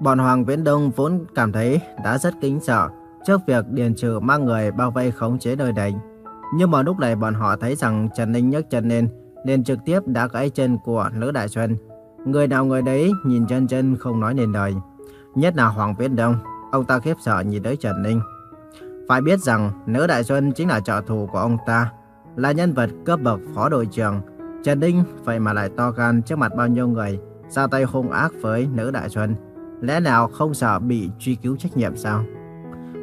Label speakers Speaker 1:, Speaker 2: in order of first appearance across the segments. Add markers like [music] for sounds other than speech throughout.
Speaker 1: Bọn Hoàng Viễn Đông vốn cảm thấy đã rất kính sợ trước việc Điền Trừ mang người bao vây khống chế nơi đây. Nhưng mà lúc này bọn họ thấy rằng Trần Ninh nhấc chân lên, liền trực tiếp đã gãy chân của Lữ Đại Xuân. Người nào người đấy nhìn chân chân không nói nên lời. Nhất là Hoàng Viễn Đông, ông ta khiếp sợ nhìn tới Trần Ninh. Phải biết rằng Nữ Đại Xuân chính là trợ thủ của ông ta, là nhân vật cấp bậc phó đội trưởng. Trần Ninh vậy mà lại to gan trước mặt bao nhiêu người, ra tay hung ác với Nữ Đại Xuân. Lẽ nào không sợ bị truy cứu trách nhiệm sao?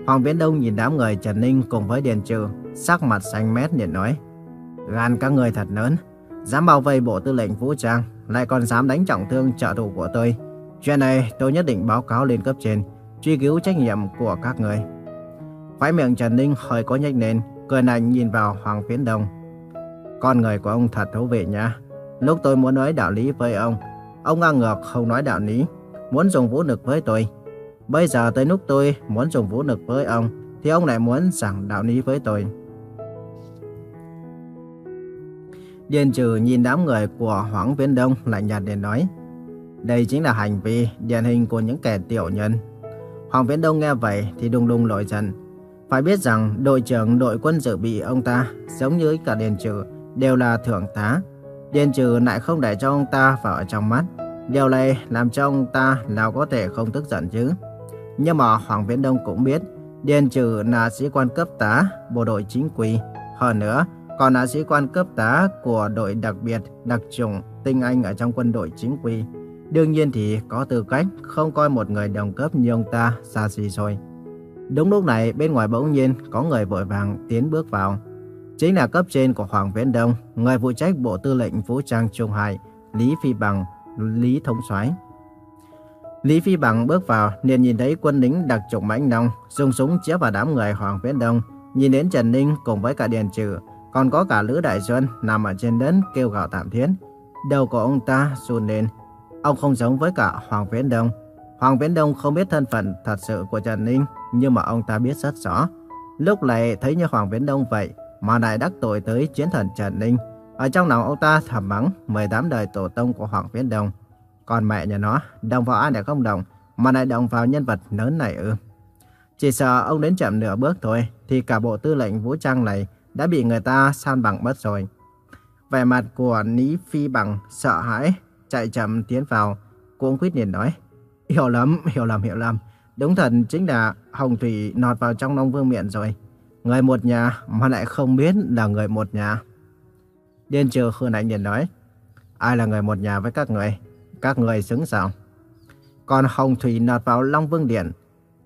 Speaker 1: Hoàng Viễn Đông nhìn đám người Trần Ninh cùng với Điền Trừ, sắc mặt xanh mét liền nói. Gan các người thật lớn, dám bao vây bộ tư lệnh vũ trang, lại còn dám đánh trọng thương trợ thủ của tôi. Chuyện này tôi nhất định báo cáo lên cấp trên, truy cứu trách nhiệm của các người. Khói miệng Trần Ninh hơi có nhếch lên, cười lạnh nhìn vào Hoàng Viễn Đông. Con người của ông thật thú vị nha. Lúc tôi muốn nói đạo lý với ông, ông ngang ngược không nói đạo lý, muốn dùng vũ lực với tôi. Bây giờ tới lúc tôi muốn dùng vũ lực với ông, thì ông lại muốn giảng đạo lý với tôi. Điền trừ nhìn đám người của Hoàng Viễn Đông lạnh nhạt để nói. Đây chính là hành vi điển hình của những kẻ tiểu nhân. Hoàng Viễn Đông nghe vậy thì đùng đùng nổi giận. Phải biết rằng đội trưởng đội quân dự bị ông ta, giống như cả Điền Trừ, đều là thượng tá. Điền Trừ lại không để cho ông ta vào trong mắt. Điều này làm cho ông ta nào có thể không tức giận chứ. Nhưng mà Hoàng Viễn Đông cũng biết, Điền Trừ là sĩ quan cấp tá, bộ đội chính quy. Hơn nữa, còn là sĩ quan cấp tá của đội đặc biệt, đặc chủng, tinh anh ở trong quân đội chính quy. Đương nhiên thì có tư cách không coi một người đồng cấp như ông ta xa xỉ rồi. Đúng lúc này bên ngoài bỗng nhiên có người vội vàng tiến bước vào. Chính là cấp trên của Hoàng Viễn Đông, người phụ trách Bộ Tư lệnh Vũ trang Trung Hải, Lý Phi Bằng, Lý Thống soái. Lý Phi Bằng bước vào, liền nhìn thấy quân lính đặc chủng mãnh nông dùng súng chĩa vào đám người Hoàng Viễn Đông, nhìn đến Trần Ninh cùng với cả Điền Trừ, còn có cả Lữ Đại Xuân nằm ở trên đất kêu gào tạm thiết. Đầu của ông ta run lên. Ông không giống với cả Hoàng Viễn Đông. Hoàng Viễn Đông không biết thân phận thật sự của Trần Ninh, nhưng mà ông ta biết rất rõ. Lúc này thấy như Hoàng Viễn Đông vậy, mà lại đắc tội tới chiến thần Trần Ninh. Ở trong lòng ông ta thầm mắng 18 đời tổ tông của Hoàng Viễn Đông. Còn mẹ nhà nó, đồng vào ai để không đồng, mà lại đồng vào nhân vật lớn này ư. Chỉ sợ ông đến chậm nửa bước thôi, thì cả bộ tư lệnh vũ trang này đã bị người ta san bằng mất rồi. Vẻ mặt của Ní Phi Bằng sợ hãi, chạy chậm tiến vào, cuống quýt liền nói. Hiểu lắm, hiểu lầm, hiểu lầm. Đúng thật chính là Hồng Thủy nọt vào trong Long Vương miệng rồi. Người một nhà mà lại không biết là người một nhà. Điên trừ hư lạnh Nhiên nói. Ai là người một nhà với các người? Các người xứng sao? Còn Hồng Thủy nọt vào Long Vương Điện.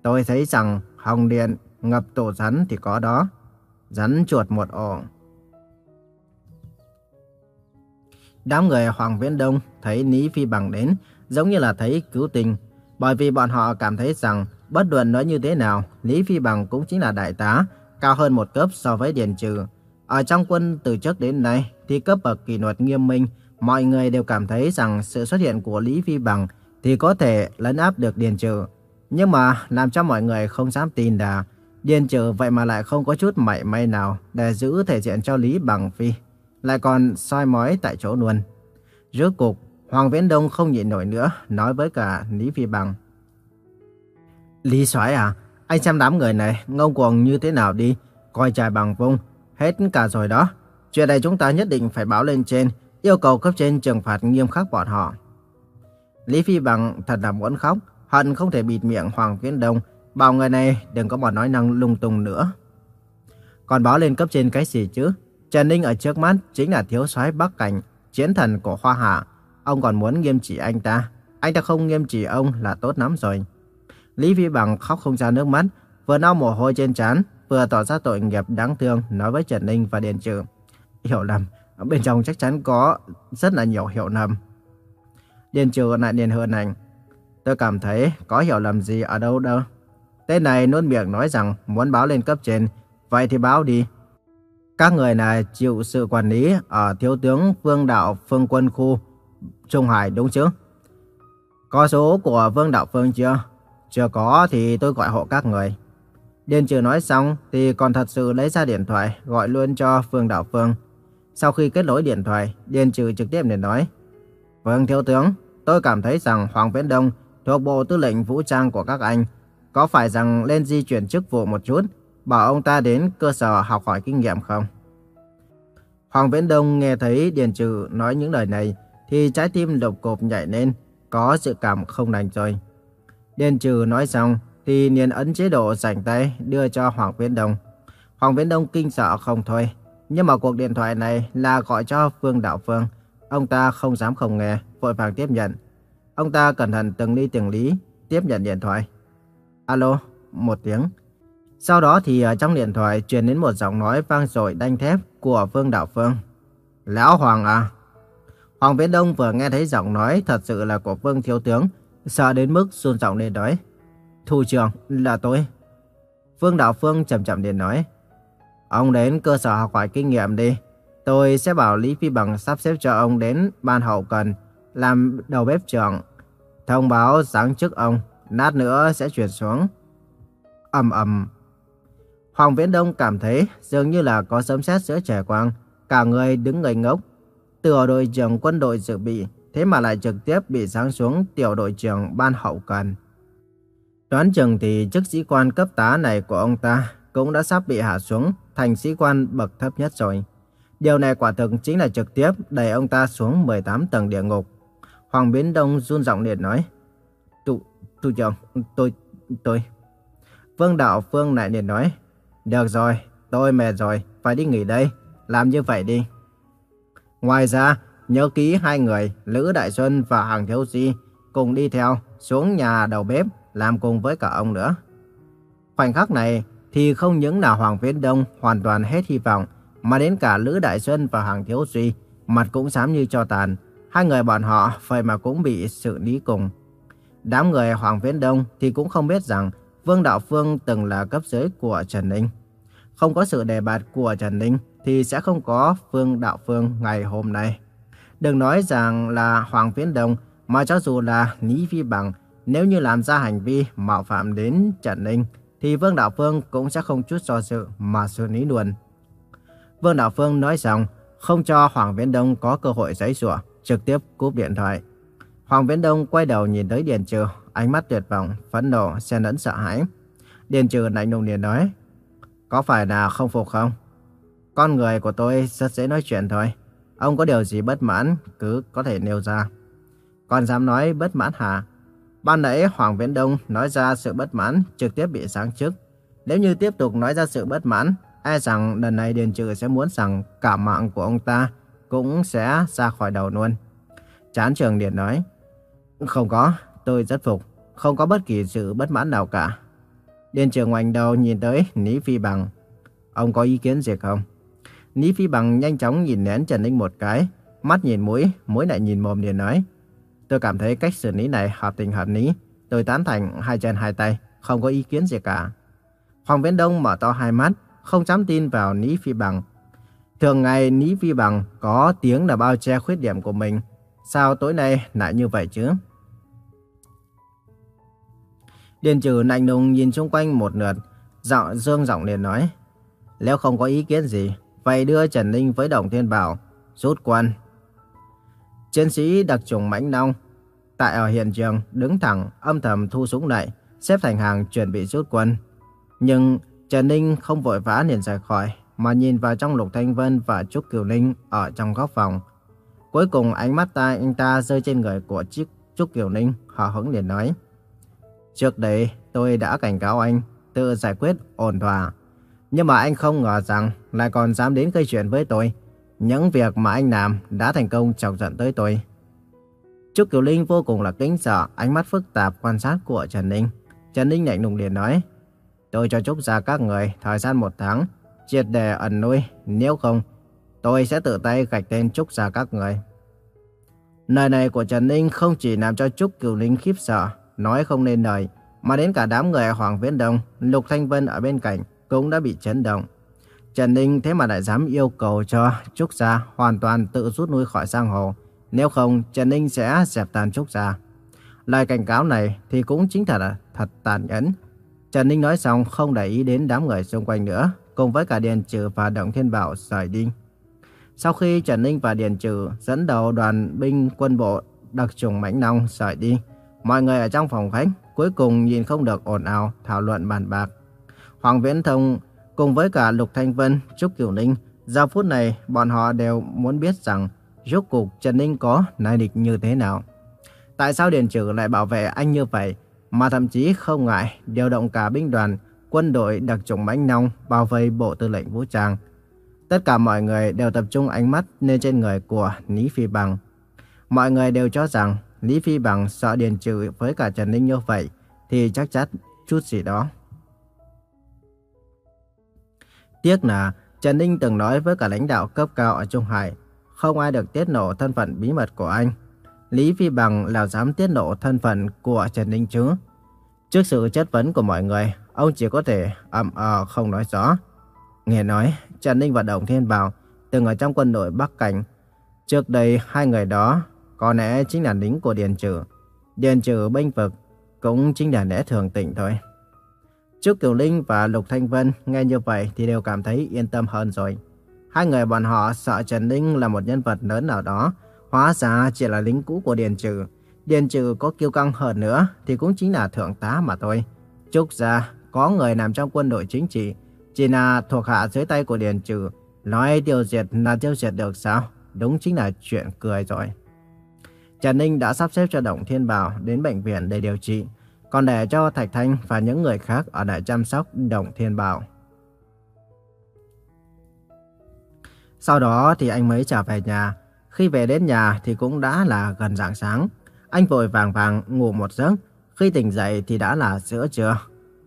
Speaker 1: Tôi thấy rằng Hồng Điện ngập tổ rắn thì có đó. Rắn chuột một ổ. Đám người Hoàng Viễn Đông thấy Ní Phi Bằng đến giống như là thấy cứu tình. Bởi vì bọn họ cảm thấy rằng bất luận nói như thế nào, Lý Phi Bằng cũng chính là đại tá, cao hơn một cấp so với Điền Trừ. Ở trong quân từ trước đến nay thì cấp bậc kỷ luật nghiêm minh, mọi người đều cảm thấy rằng sự xuất hiện của Lý Phi Bằng thì có thể lấn áp được Điền Trừ. Nhưng mà làm cho mọi người không dám tin là Điền Trừ vậy mà lại không có chút mảy may nào để giữ thể diện cho Lý Bằng Phi, lại còn soi mói tại chỗ luôn. Rốt cục, Hoàng Viễn Đông không nhịn nổi nữa, nói với cả Lý Phi Bằng. Lý Soái à, anh xem đám người này ngông cuồng như thế nào đi, coi trời bằng vung, hết cả rồi đó. Chuyện này chúng ta nhất định phải báo lên trên, yêu cầu cấp trên trừng phạt nghiêm khắc bọn họ. Lý Phi Bằng thật là muốn khóc, hận không thể bịt miệng Hoàng Viễn Đông, bảo người này đừng có bọn nói năng lung tung nữa. Còn báo lên cấp trên cái gì chứ? Trần Ninh ở trước mắt chính là thiếu soái Bắc Cảnh, chiến thần của Hoa Hạ. Ông còn muốn nghiêm trị anh ta. Anh ta không nghiêm trị ông là tốt lắm rồi. Lý Phi Bằng khóc không ra nước mắt, vừa lau mồ hôi trên trán, vừa tỏ ra tội nghiệp đáng thương nói với Trần Ninh và Điền Trừ. Hiểu lầm, bên trong chắc chắn có rất là nhiều hiểu lầm. Điền Trừ lại điền hơn anh. Tôi cảm thấy có hiểu lầm gì ở đâu đâu. Tên này nuốt miệng nói rằng muốn báo lên cấp trên, vậy thì báo đi. Các người này chịu sự quản lý ở thiếu tướng Vương Đạo Phương Quân Khu Trung Hải đúng chứ? Có số của Vương Đạo Phương chưa? Chưa có thì tôi gọi hộ các người. Điền trừ nói xong thì còn thật sự lấy ra điện thoại gọi luôn cho Phương Đạo Phương. Sau khi kết nối điện thoại, Điền trừ trực tiếp để nói. Vâng thiếu tướng, tôi cảm thấy rằng Hoàng Viễn Đông thuộc bộ tư lệnh vũ trang của các anh, có phải rằng lên di chuyển chức vụ một chút, bảo ông ta đến cơ sở học hỏi kinh nghiệm không? Hoàng Viễn Đông nghe thấy Điền Trừ nói những lời này, thì trái tim lục cộp nhảy lên, có sự cảm không đành rồi. Điền Trừ nói xong, thì liền ấn chế độ rảnh tay đưa cho Hoàng Viễn Đông. Hoàng Viễn Đông kinh sợ không thôi, nhưng mà cuộc điện thoại này là gọi cho Phương Đạo Phương. Ông ta không dám không nghe, vội vàng tiếp nhận. Ông ta cẩn thận từng ly từng lý, tiếp nhận điện thoại. Alo, một tiếng. Sau đó thì ở trong điện thoại truyền đến một giọng nói vang dội đanh thép của Phương Đạo Phương. Lão Hoàng à? Hoàng Viễn Đông vừa nghe thấy giọng nói thật sự là của Phương Thiếu Tướng, sợ đến mức run giọng lên nói. Thủ trưởng, là tôi. Phương Đạo Phương chậm chậm điện nói. Ông đến cơ sở học hỏi kinh nghiệm đi. Tôi sẽ bảo Lý Phi Bằng sắp xếp cho ông đến ban hậu cần, làm đầu bếp trưởng. Thông báo sáng trước ông, nát nữa sẽ chuyển xuống. ầm ầm. Hoàng Viễn Đông cảm thấy dường như là có sấm sét giữa trời quang, cả người đứng ngây ngốc. Từ đội trưởng quân đội dự bị, thế mà lại trực tiếp bị sáng xuống tiểu đội trưởng ban hậu cần. Đoán chừng thì chức sĩ quan cấp tá này của ông ta cũng đã sắp bị hạ xuống thành sĩ quan bậc thấp nhất rồi. Điều này quả thực chính là trực tiếp đẩy ông ta xuống 18 tầng địa ngục. Hoàng Biến Đông run giọng liệt nói. Tụ, tụ chồng, tôi, tôi. Vương Đạo Phương lại liệt nói. Được rồi, tôi mệt rồi, phải đi nghỉ đây. Làm như vậy đi. Ngoài ra, nhớ ký hai người, Lữ Đại Xuân và Hàng Thiếu Di cùng đi theo xuống nhà đầu bếp làm cùng với cả ông nữa. Khoảnh khắc này thì không những là Hoàng Viễn Đông hoàn toàn hết hy vọng, mà đến cả Lữ Đại Xuân và Hàng Thiếu Duy, mặt cũng xám như cho tàn. Hai người bọn họ vậy mà cũng bị xử lý cùng. Đám người Hoàng Viễn Đông thì cũng không biết rằng Vương Đạo Phương từng là cấp dưới của Trần Ninh. Không có sự đề bạt của Trần Ninh thì sẽ không có Vương Đạo Phương ngày hôm nay. Đừng nói rằng là Hoàng Viễn Đông, mà cho dù là Lý Phi Bằng, nếu như làm ra hành vi mạo phạm đến Trần Ninh, thì Vương Đạo Phương cũng sẽ không chút do dự mà xử lý luôn. Vương Đạo Phương nói xong, không cho Hoàng Viễn Đông có cơ hội giấy rủa, trực tiếp cúp điện thoại. Hoàng Viễn Đông quay đầu nhìn tới Điền Trừ, ánh mắt tuyệt vọng, phẫn nộ, xen lẫn sợ hãi. Điền Trừ lạnh lùng liền nói, có phải là không phục không? Con người của tôi rất dễ nói chuyện thôi. Ông có điều gì bất mãn, cứ có thể nêu ra. Còn dám nói bất mãn hả? Ban nãy Hoàng Viễn Đông nói ra sự bất mãn trực tiếp bị sáng chức. Nếu như tiếp tục nói ra sự bất mãn, e rằng lần này Điền Trừ sẽ muốn rằng cả mạng của ông ta cũng sẽ ra khỏi đầu luôn. Chán trường Điền nói, không có, tôi rất phục, không có bất kỳ sự bất mãn nào cả. Điền trừ ngoảnh đầu nhìn tới Ní Phi Bằng. Ông có ý kiến gì không? Ní Phi Bằng nhanh chóng nhìn nén Trần Ninh một cái, mắt nhìn mũi, mũi lại nhìn mồm điền nói. Tôi cảm thấy cách xử lý này hợp tình hợp lý. Tôi tán thành hai chân hai tay, không có ý kiến gì cả. Hoàng Viễn Đông mở to hai mắt, không dám tin vào Ní Phi Bằng. Thường ngày Ní Phi Bằng có tiếng là bao che khuyết điểm của mình. Sao tối nay lại như vậy chứ? Điền trừ lạnh lùng nhìn xung quanh một lượt, giọng dương giọng liền nói. Nếu không có ý kiến gì, vậy đưa Trần Ninh với Đồng Thiên Bảo, rút quân. Chiến sĩ đặc trùng mãnh long tại ở hiện trường đứng thẳng âm thầm thu súng lại, xếp thành hàng chuẩn bị rút quân. Nhưng Trần Ninh không vội vã liền rời khỏi, mà nhìn vào trong Lục Thanh Vân và Trúc Kiều Ninh ở trong góc phòng. Cuối cùng ánh mắt ta anh ta rơi trên người của chiếc Trúc Kiều Ninh, họ hững liền nói. Trước đây tôi đã cảnh cáo anh tự giải quyết ổn thỏa. Nhưng mà anh không ngờ rằng lại còn dám đến gây chuyện với tôi. Những việc mà anh làm đã thành công chọc giận tới tôi. Trúc Kiều Linh vô cùng là kính sợ ánh mắt phức tạp quan sát của Trần Ninh. Trần Ninh lạnh lùng liền nói, tôi cho Trúc ra các người thời gian một tháng, triệt đề ẩn nuôi, nếu không, tôi sẽ tự tay gạch tên Trúc ra các người. Lời này của Trần Ninh không chỉ làm cho Trúc Kiều Linh khiếp sợ, nói không nên lời, mà đến cả đám người Hoàng Viễn Đông, Lục Thanh Vân ở bên cạnh cũng đã bị chấn động. Trần Ninh thế mà lại dám yêu cầu cho Trúc Gia hoàn toàn tự rút lui khỏi sang hồ. Nếu không, Trần Ninh sẽ dẹp tàn Trúc ra Lời cảnh cáo này thì cũng chính thật là thật tàn nhẫn. Trần Ninh nói xong không để ý đến đám người xung quanh nữa, cùng với cả Điền Trừ và Động Thiên Bảo rời đi. Sau khi Trần Ninh và Điền Trừ dẫn đầu đoàn binh quân bộ đặc trùng Mãnh Long rời đi, Mọi người ở trong phòng khách cuối cùng nhìn không được ồn ào thảo luận bàn bạc. Hoàng Viễn Thông cùng với cả Lục Thanh Vân, Trúc Kiều Ninh, giờ phút này bọn họ đều muốn biết rằng rốt cuộc Trần Ninh có nai địch như thế nào. Tại sao Điền Trừ lại bảo vệ anh như vậy, mà thậm chí không ngại điều động cả binh đoàn, quân đội đặc chủng mãnh nông bao vây bộ tư lệnh vũ trang. Tất cả mọi người đều tập trung ánh mắt lên trên người của Lý Phi Bằng. Mọi người đều cho rằng Lý Phi Bằng sợ Điền Trừ với cả Trần Ninh như vậy thì chắc chắn chút gì đó. Tiếc là Trần Ninh từng nói với cả lãnh đạo cấp cao ở Trung Hải, không ai được tiết lộ thân phận bí mật của anh. Lý Phi Bằng là dám tiết lộ thân phận của Trần Ninh chứ. Trước sự chất vấn của mọi người, ông chỉ có thể ậm ờ không nói rõ. Nghe nói, Trần Ninh và Đồng Thiên Bảo từng ở trong quân đội Bắc Cảnh. Trước đây, hai người đó có lẽ chính là lính của Điền Trừ. Điền Trừ binh vực cũng chính là lẽ thường tình thôi. Trúc Kiều Linh và Lục Thanh Vân nghe như vậy thì đều cảm thấy yên tâm hơn rồi. Hai người bọn họ sợ Trần Ninh là một nhân vật lớn nào đó, hóa ra chỉ là lính cũ của Điền Trừ. Điền Trừ có kiêu căng hơn nữa thì cũng chính là thượng tá mà thôi. Trúc ra có người nằm trong quân đội chính trị, chỉ là thuộc hạ dưới tay của Điền Trừ. Nói tiêu diệt là tiêu diệt được sao? Đúng chính là chuyện cười rồi. Trần Ninh đã sắp xếp cho Động Thiên Bảo đến bệnh viện để điều trị, còn để cho Thạch Thanh và những người khác ở lại chăm sóc Động Thiên Bảo. Sau đó thì anh mới trở về nhà. Khi về đến nhà thì cũng đã là gần rạng sáng. Anh vội vàng vàng ngủ một giấc. Khi tỉnh dậy thì đã là giữa trưa.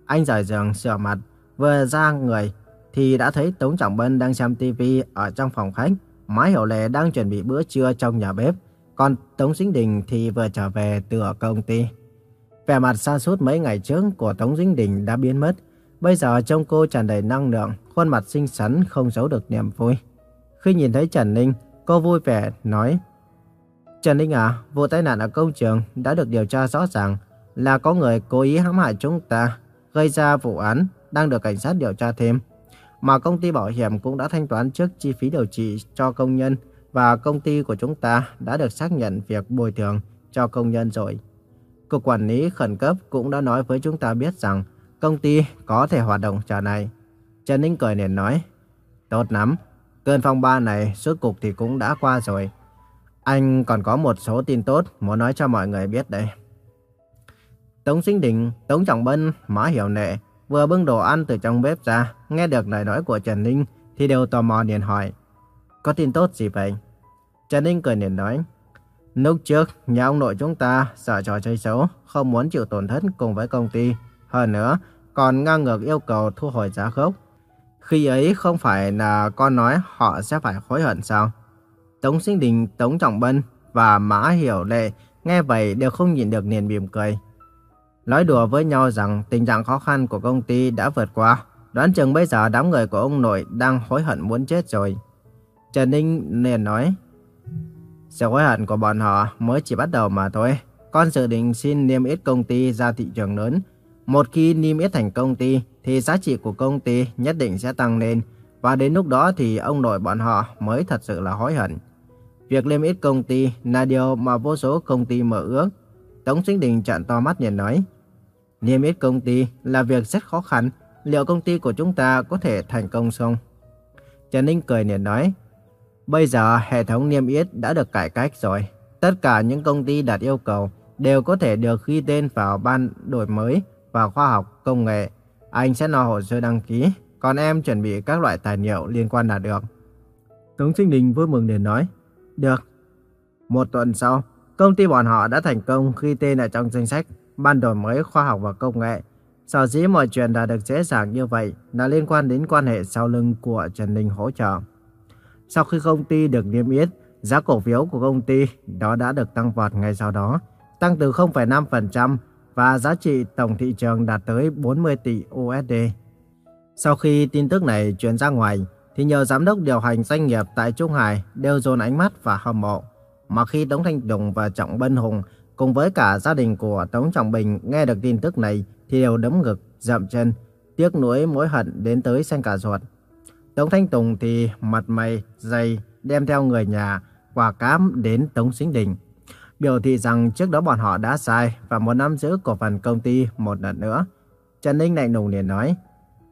Speaker 1: Anh rời giường sửa mặt, vừa ra người thì đã thấy Tống Trọng Bân đang xem tivi ở trong phòng khách. Mái Hiểu Lệ đang chuẩn bị bữa trưa trong nhà bếp. Còn Tống Dính Đình thì vừa trở về từ ở công ty. Vẻ mặt xa suốt mấy ngày trước của Tống Dính Đình đã biến mất. Bây giờ trông cô tràn đầy năng lượng, khuôn mặt xinh xắn không giấu được niềm vui. Khi nhìn thấy Trần Ninh, cô vui vẻ nói Trần Ninh à, vụ tai nạn ở công trường đã được điều tra rõ ràng là có người cố ý hãm hại chúng ta, gây ra vụ án, đang được cảnh sát điều tra thêm. Mà công ty bảo hiểm cũng đã thanh toán trước chi phí điều trị cho công nhân và công ty của chúng ta đã được xác nhận việc bồi thường cho công nhân rồi. Cục quản lý khẩn cấp cũng đã nói với chúng ta biết rằng công ty có thể hoạt động trở này. Trần Ninh cười liền nói, tốt lắm, cơn phong ba này suốt cục thì cũng đã qua rồi. Anh còn có một số tin tốt muốn nói cho mọi người biết đây. Tống Sinh Đình, Tống Trọng Bân, Mã Hiểu Nệ vừa bưng đồ ăn từ trong bếp ra, nghe được lời nói của Trần Ninh thì đều tò mò liền hỏi. Có tin tốt gì vậy? Trần Ninh cười liền nói. Lúc trước, nhà ông nội chúng ta sợ trò chơi xấu, không muốn chịu tổn thất cùng với công ty. Hơn nữa, còn ngang ngược yêu cầu thu hồi giá gốc. Khi ấy không phải là con nói họ sẽ phải hối hận sao? Tống Sinh Đình, Tống Trọng Bân và Mã Hiểu Lệ nghe vậy đều không nhìn được niềm mỉm cười. Nói đùa với nhau rằng tình trạng khó khăn của công ty đã vượt qua. Đoán chừng bây giờ đám người của ông nội đang hối hận muốn chết rồi. Trần Ninh liền nói. Sự hối hận của bọn họ mới chỉ bắt đầu mà thôi. Con dự định xin niêm yết công ty ra thị trường lớn. Một khi niêm yết thành công ty, thì giá trị của công ty nhất định sẽ tăng lên. Và đến lúc đó thì ông nội bọn họ mới thật sự là hối hận. Việc niêm yết công ty là điều mà vô số công ty mơ ước. Tống Sinh Đình trợn to mắt nhìn nói. Niêm yết công ty là việc rất khó khăn. Liệu công ty của chúng ta có thể thành công không? Trần Ninh cười liền nói. Bây giờ hệ thống niêm yết đã được cải cách rồi. Tất cả những công ty đạt yêu cầu đều có thể được ghi tên vào ban đổi mới và khoa học công nghệ. Anh sẽ lo hồ sơ đăng ký, còn em chuẩn bị các loại tài liệu liên quan là được. Tống Sinh Đình vui mừng để nói, được. Một tuần sau, công ty bọn họ đã thành công ghi tên ở trong danh sách ban đổi mới khoa học và công nghệ. Sở dĩ mọi chuyện đã được dễ dàng như vậy là liên quan đến quan hệ sau lưng của Trần Ninh hỗ trợ. Sau khi công ty được niêm yết, giá cổ phiếu của công ty đó đã được tăng vọt ngay sau đó, tăng từ 0,5% và giá trị tổng thị trường đạt tới 40 tỷ USD. Sau khi tin tức này truyền ra ngoài, thì nhiều giám đốc điều hành doanh nghiệp tại Trung Hải đều dồn ánh mắt và hâm mộ. Mà khi Tống Thanh Tùng và Trọng Bân Hùng cùng với cả gia đình của Tống Trọng Bình nghe được tin tức này thì đều đấm ngực, dậm chân, tiếc nuối mối hận đến tới xanh cả ruột. Tống Thanh Tùng thì mặt mày dày đem theo người nhà quà cám đến Tống Sinh Đình biểu thị rằng trước đó bọn họ đã sai và muốn nắm giữ cổ phần công ty một lần nữa. Trần Ninh lạnh lùng liền nói,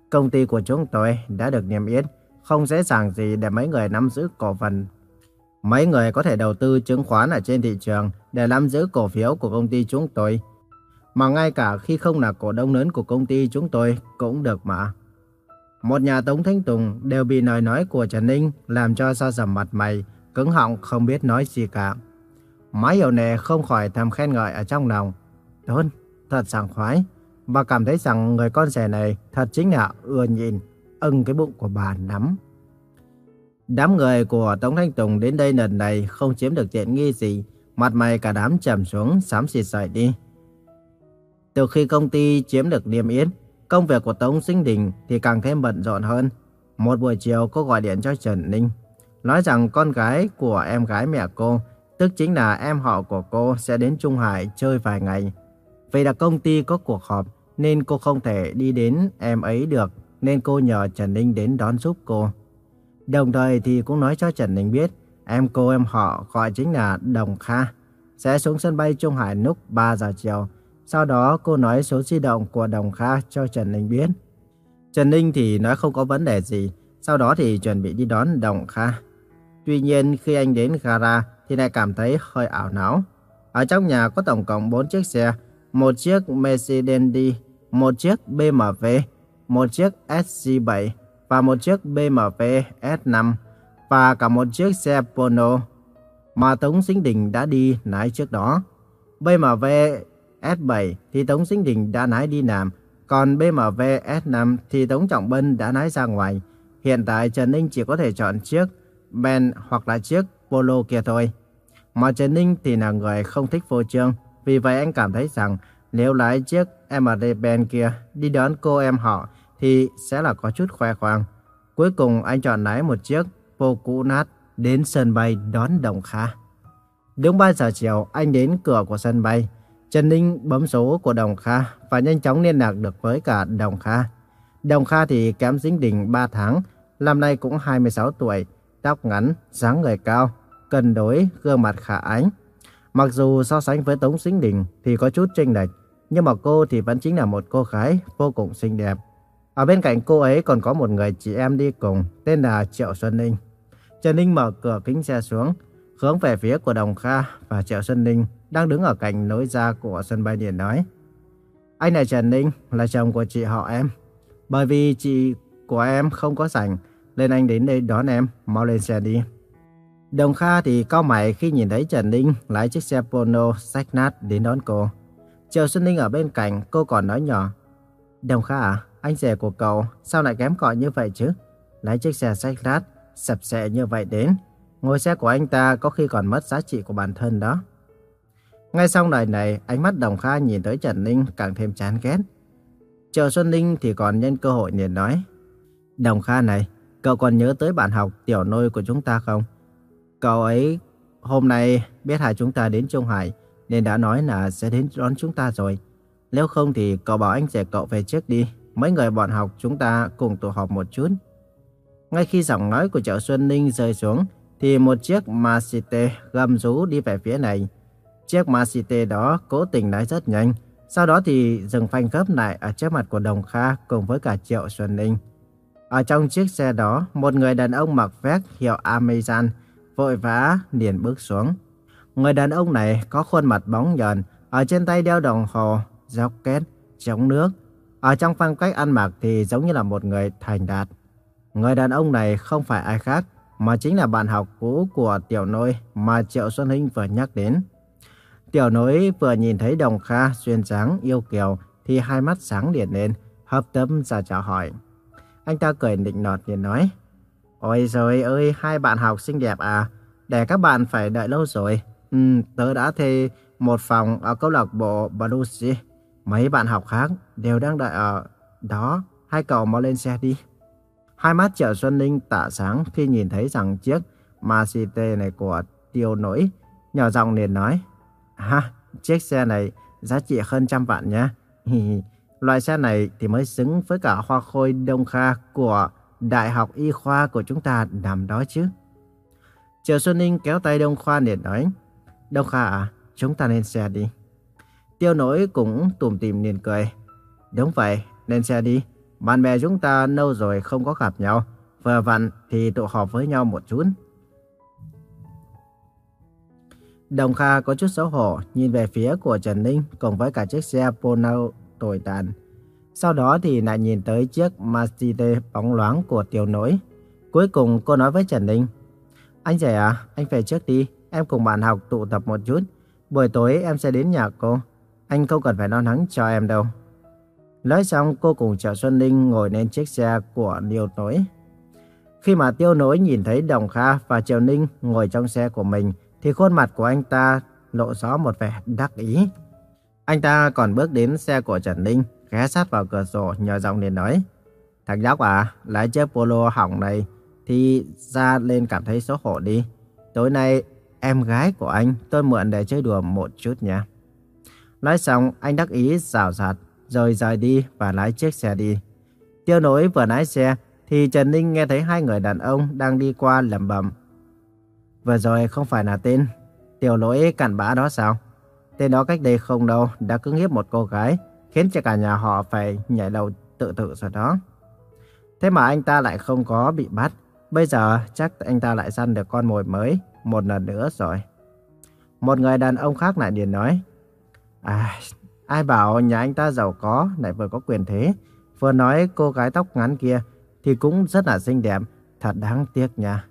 Speaker 1: công ty của chúng tôi đã được niêm yết, không dễ dàng gì để mấy người nắm giữ cổ phần. Mấy người có thể đầu tư chứng khoán ở trên thị trường để nắm giữ cổ phiếu của công ty chúng tôi. Mà ngay cả khi không là cổ đông lớn của công ty chúng tôi cũng được mà. Một nhà Tống Thanh Tùng đều bị lời nói của Trần Ninh làm cho sao sầm mặt mày, cứng họng không biết nói gì cả. Má hiểu nề không khỏi thầm khen ngợi ở trong lòng. Tốt, thật sảng khoái. Bà cảm thấy rằng người con rể này thật chính là ưa nhìn, ưng cái bụng của bà lắm. Đám người của Tống Thanh Tùng đến đây lần này không chiếm được tiện nghi gì, mặt mày cả đám trầm xuống, xám xịt sợi đi. Từ khi công ty chiếm được niềm yên, công việc của Tống Sinh Đình thì càng thêm bận rộn hơn. Một buổi chiều cô gọi điện cho Trần Ninh, nói rằng con gái của em gái mẹ cô, tức chính là em họ của cô sẽ đến Trung Hải chơi vài ngày. Vì là công ty có cuộc họp nên cô không thể đi đến em ấy được, nên cô nhờ Trần Ninh đến đón giúp cô. Đồng thời thì cũng nói cho Trần Ninh biết, em cô em họ gọi chính là Đồng Kha, sẽ xuống sân bay Trung Hải lúc 3 giờ chiều. Sau đó cô nói số di động của Đồng Kha cho Trần Ninh biết. Trần Ninh thì nói không có vấn đề gì, sau đó thì chuẩn bị đi đón Đồng Kha. Tuy nhiên khi anh đến gara thì lại cảm thấy hơi ảo não. Ở trong nhà có tổng cộng 4 chiếc xe, một chiếc Mercedes-Benz, một chiếc BMW, một chiếc Sc7 và một chiếc BMW S5 và cả một chiếc xe Polo mà Tống Sinh Đình đã đi lái trước đó. BMW S7 thì Tống Sinh Đình đã lái đi làm, còn BMW S5 thì Tống Trọng Bân đã lái ra ngoài. Hiện tại Trần Ninh chỉ có thể chọn chiếc Ben hoặc là chiếc Polo kia thôi. Mà Trần Ninh thì là người không thích phô trương, vì vậy anh cảm thấy rằng nếu lái chiếc MD-Ben kia đi đón cô em họ thì sẽ là có chút khoe khoang. Cuối cùng anh chọn lái một chiếc vô cũ nát đến sân bay đón Đồng Kha. Đúng 3 giờ chiều, anh đến cửa của sân bay. Trần Ninh bấm số của Đồng Kha và nhanh chóng liên lạc được với cả Đồng Kha. Đồng Kha thì kém dính đình 3 tháng, năm nay cũng 26 tuổi, tóc ngắn, dáng người cao, cân đối, gương mặt khả ánh. Mặc dù so sánh với Tống Sinh Đình thì có chút chênh lệch, nhưng mà cô thì vẫn chính là một cô gái vô cùng xinh đẹp. Ở bên cạnh cô ấy còn có một người chị em đi cùng, tên là Triệu Xuân Ninh. Trần Ninh mở cửa kính xe xuống, hướng về phía của Đồng Kha và Triệu Xuân Ninh đang đứng ở cạnh lối ra của sân bay điện nói. Anh này Trần Ninh là chồng của chị họ em. Bởi vì chị của em không có sảnh, nên anh đến đây đón em, mau lên xe đi. Đồng Kha thì cao mày khi nhìn thấy Trần Ninh lái chiếc xe Polo sách nát đến đón cô. Triệu Xuân Ninh ở bên cạnh, cô còn nói nhỏ. Đồng Kha à, anh rể của cậu sao lại kém cỏi như vậy chứ? Lái chiếc xe sách nát, sập sệ như vậy đến. Ngồi xe của anh ta có khi còn mất giá trị của bản thân đó. Ngay sau lời này, ánh mắt Đồng Kha nhìn tới Trần Ninh càng thêm chán ghét. Triệu Xuân Ninh thì còn nhân cơ hội liền nói. Đồng Kha này, cậu còn nhớ tới bạn học tiểu nôi của chúng ta không? Cậu ấy hôm nay biết hai chúng ta đến Trung Hải nên đã nói là sẽ đến đón chúng ta rồi. Nếu không thì cậu bảo anh rể cậu về trước đi. Mấy người bọn học chúng ta cùng tụ họp một chút. Ngay khi giọng nói của Triệu Xuân Ninh rơi xuống thì một chiếc Masite gầm rú đi về phía này. Chiếc Masite đó cố tình lái rất nhanh. Sau đó thì dừng phanh gấp lại ở trước mặt của Đồng Kha cùng với cả Triệu Xuân Ninh. Ở trong chiếc xe đó, một người đàn ông mặc vest hiệu Amazon vội vã liền bước xuống. Người đàn ông này có khuôn mặt bóng nhờn, ở trên tay đeo đồng hồ, dọc két, chống nước. Ở trong phong cách ăn mặc thì giống như là một người thành đạt. Người đàn ông này không phải ai khác, mà chính là bạn học cũ của Tiểu Nội mà Triệu Xuân Hinh vừa nhắc đến. Tiểu Nội vừa nhìn thấy Đồng Kha xuyên sáng yêu kiều thì hai mắt sáng liền lên, hấp tấp ra chào hỏi. Anh ta cười định nọt liền nói, Ôi trời ơi, hai bạn học xinh đẹp à, để các bạn phải đợi lâu rồi. Ừ, tớ đã thuê một phòng ở câu lạc bộ Balusi. Mấy bạn học khác đều đang đợi ở đó. Hai cậu mau lên xe đi. Hai mắt Triệu Xuân Ninh tỏa sáng khi nhìn thấy rằng chiếc Mercedes này của tiêu nổi. Nhỏ giọng liền nói. Ha, chiếc xe này giá trị hơn trăm vạn nhé. [laughs] Loại xe này thì mới xứng với cả hoa khôi Đông Kha của Đại học Y khoa của chúng ta nằm đó chứ. Triệu Xuân Ninh kéo tay Đông Khoa để nói. Đông Kha à, chúng ta lên xe đi. Tiêu nỗi cũng tủm tìm niềm cười. Đúng vậy, lên xe đi. Bạn bè chúng ta lâu rồi không có gặp nhau. Vừa vặn thì tụ họp với nhau một chút. Đồng Kha có chút xấu hổ nhìn về phía của Trần Ninh cùng với cả chiếc xe Polo tồi tàn. Sau đó thì lại nhìn tới chiếc Mercedes bóng loáng của Tiêu Nỗi. Cuối cùng cô nói với Trần Ninh. Anh rể à, anh về trước đi, em cùng bạn học tụ tập một chút. Buổi tối em sẽ đến nhà cô. Anh không cần phải lo lắng cho em đâu. Nói xong cô cùng Triệu Xuân Ninh ngồi lên chiếc xe của Tiêu Nối. Khi mà Tiêu Nối nhìn thấy Đồng Kha và Triệu Ninh ngồi trong xe của mình thì khuôn mặt của anh ta lộ rõ một vẻ đắc ý. Anh ta còn bước đến xe của Trần Ninh, ghé sát vào cửa sổ nhờ giọng liền nói. Thằng nhóc à, lái chiếc polo hỏng này thì ra lên cảm thấy xấu hổ đi. Tối nay em gái của anh tôi mượn để chơi đùa một chút nha. Nói xong anh đắc ý rào rạt rồi rời đi và lái chiếc xe đi. Tiêu nối vừa lái xe thì Trần Ninh nghe thấy hai người đàn ông đang đi qua lẩm bẩm. Vừa rồi không phải là tên tiểu lỗi cặn bã đó sao? Tên đó cách đây không đâu đã cưỡng hiếp một cô gái, khiến cho cả nhà họ phải nhảy đầu tự tử rồi đó. Thế mà anh ta lại không có bị bắt. Bây giờ chắc anh ta lại săn được con mồi mới một lần nữa rồi. Một người đàn ông khác lại liền nói. À, ai bảo nhà anh ta giàu có, lại vừa có quyền thế. Vừa nói cô gái tóc ngắn kia thì cũng rất là xinh đẹp, thật đáng tiếc nha.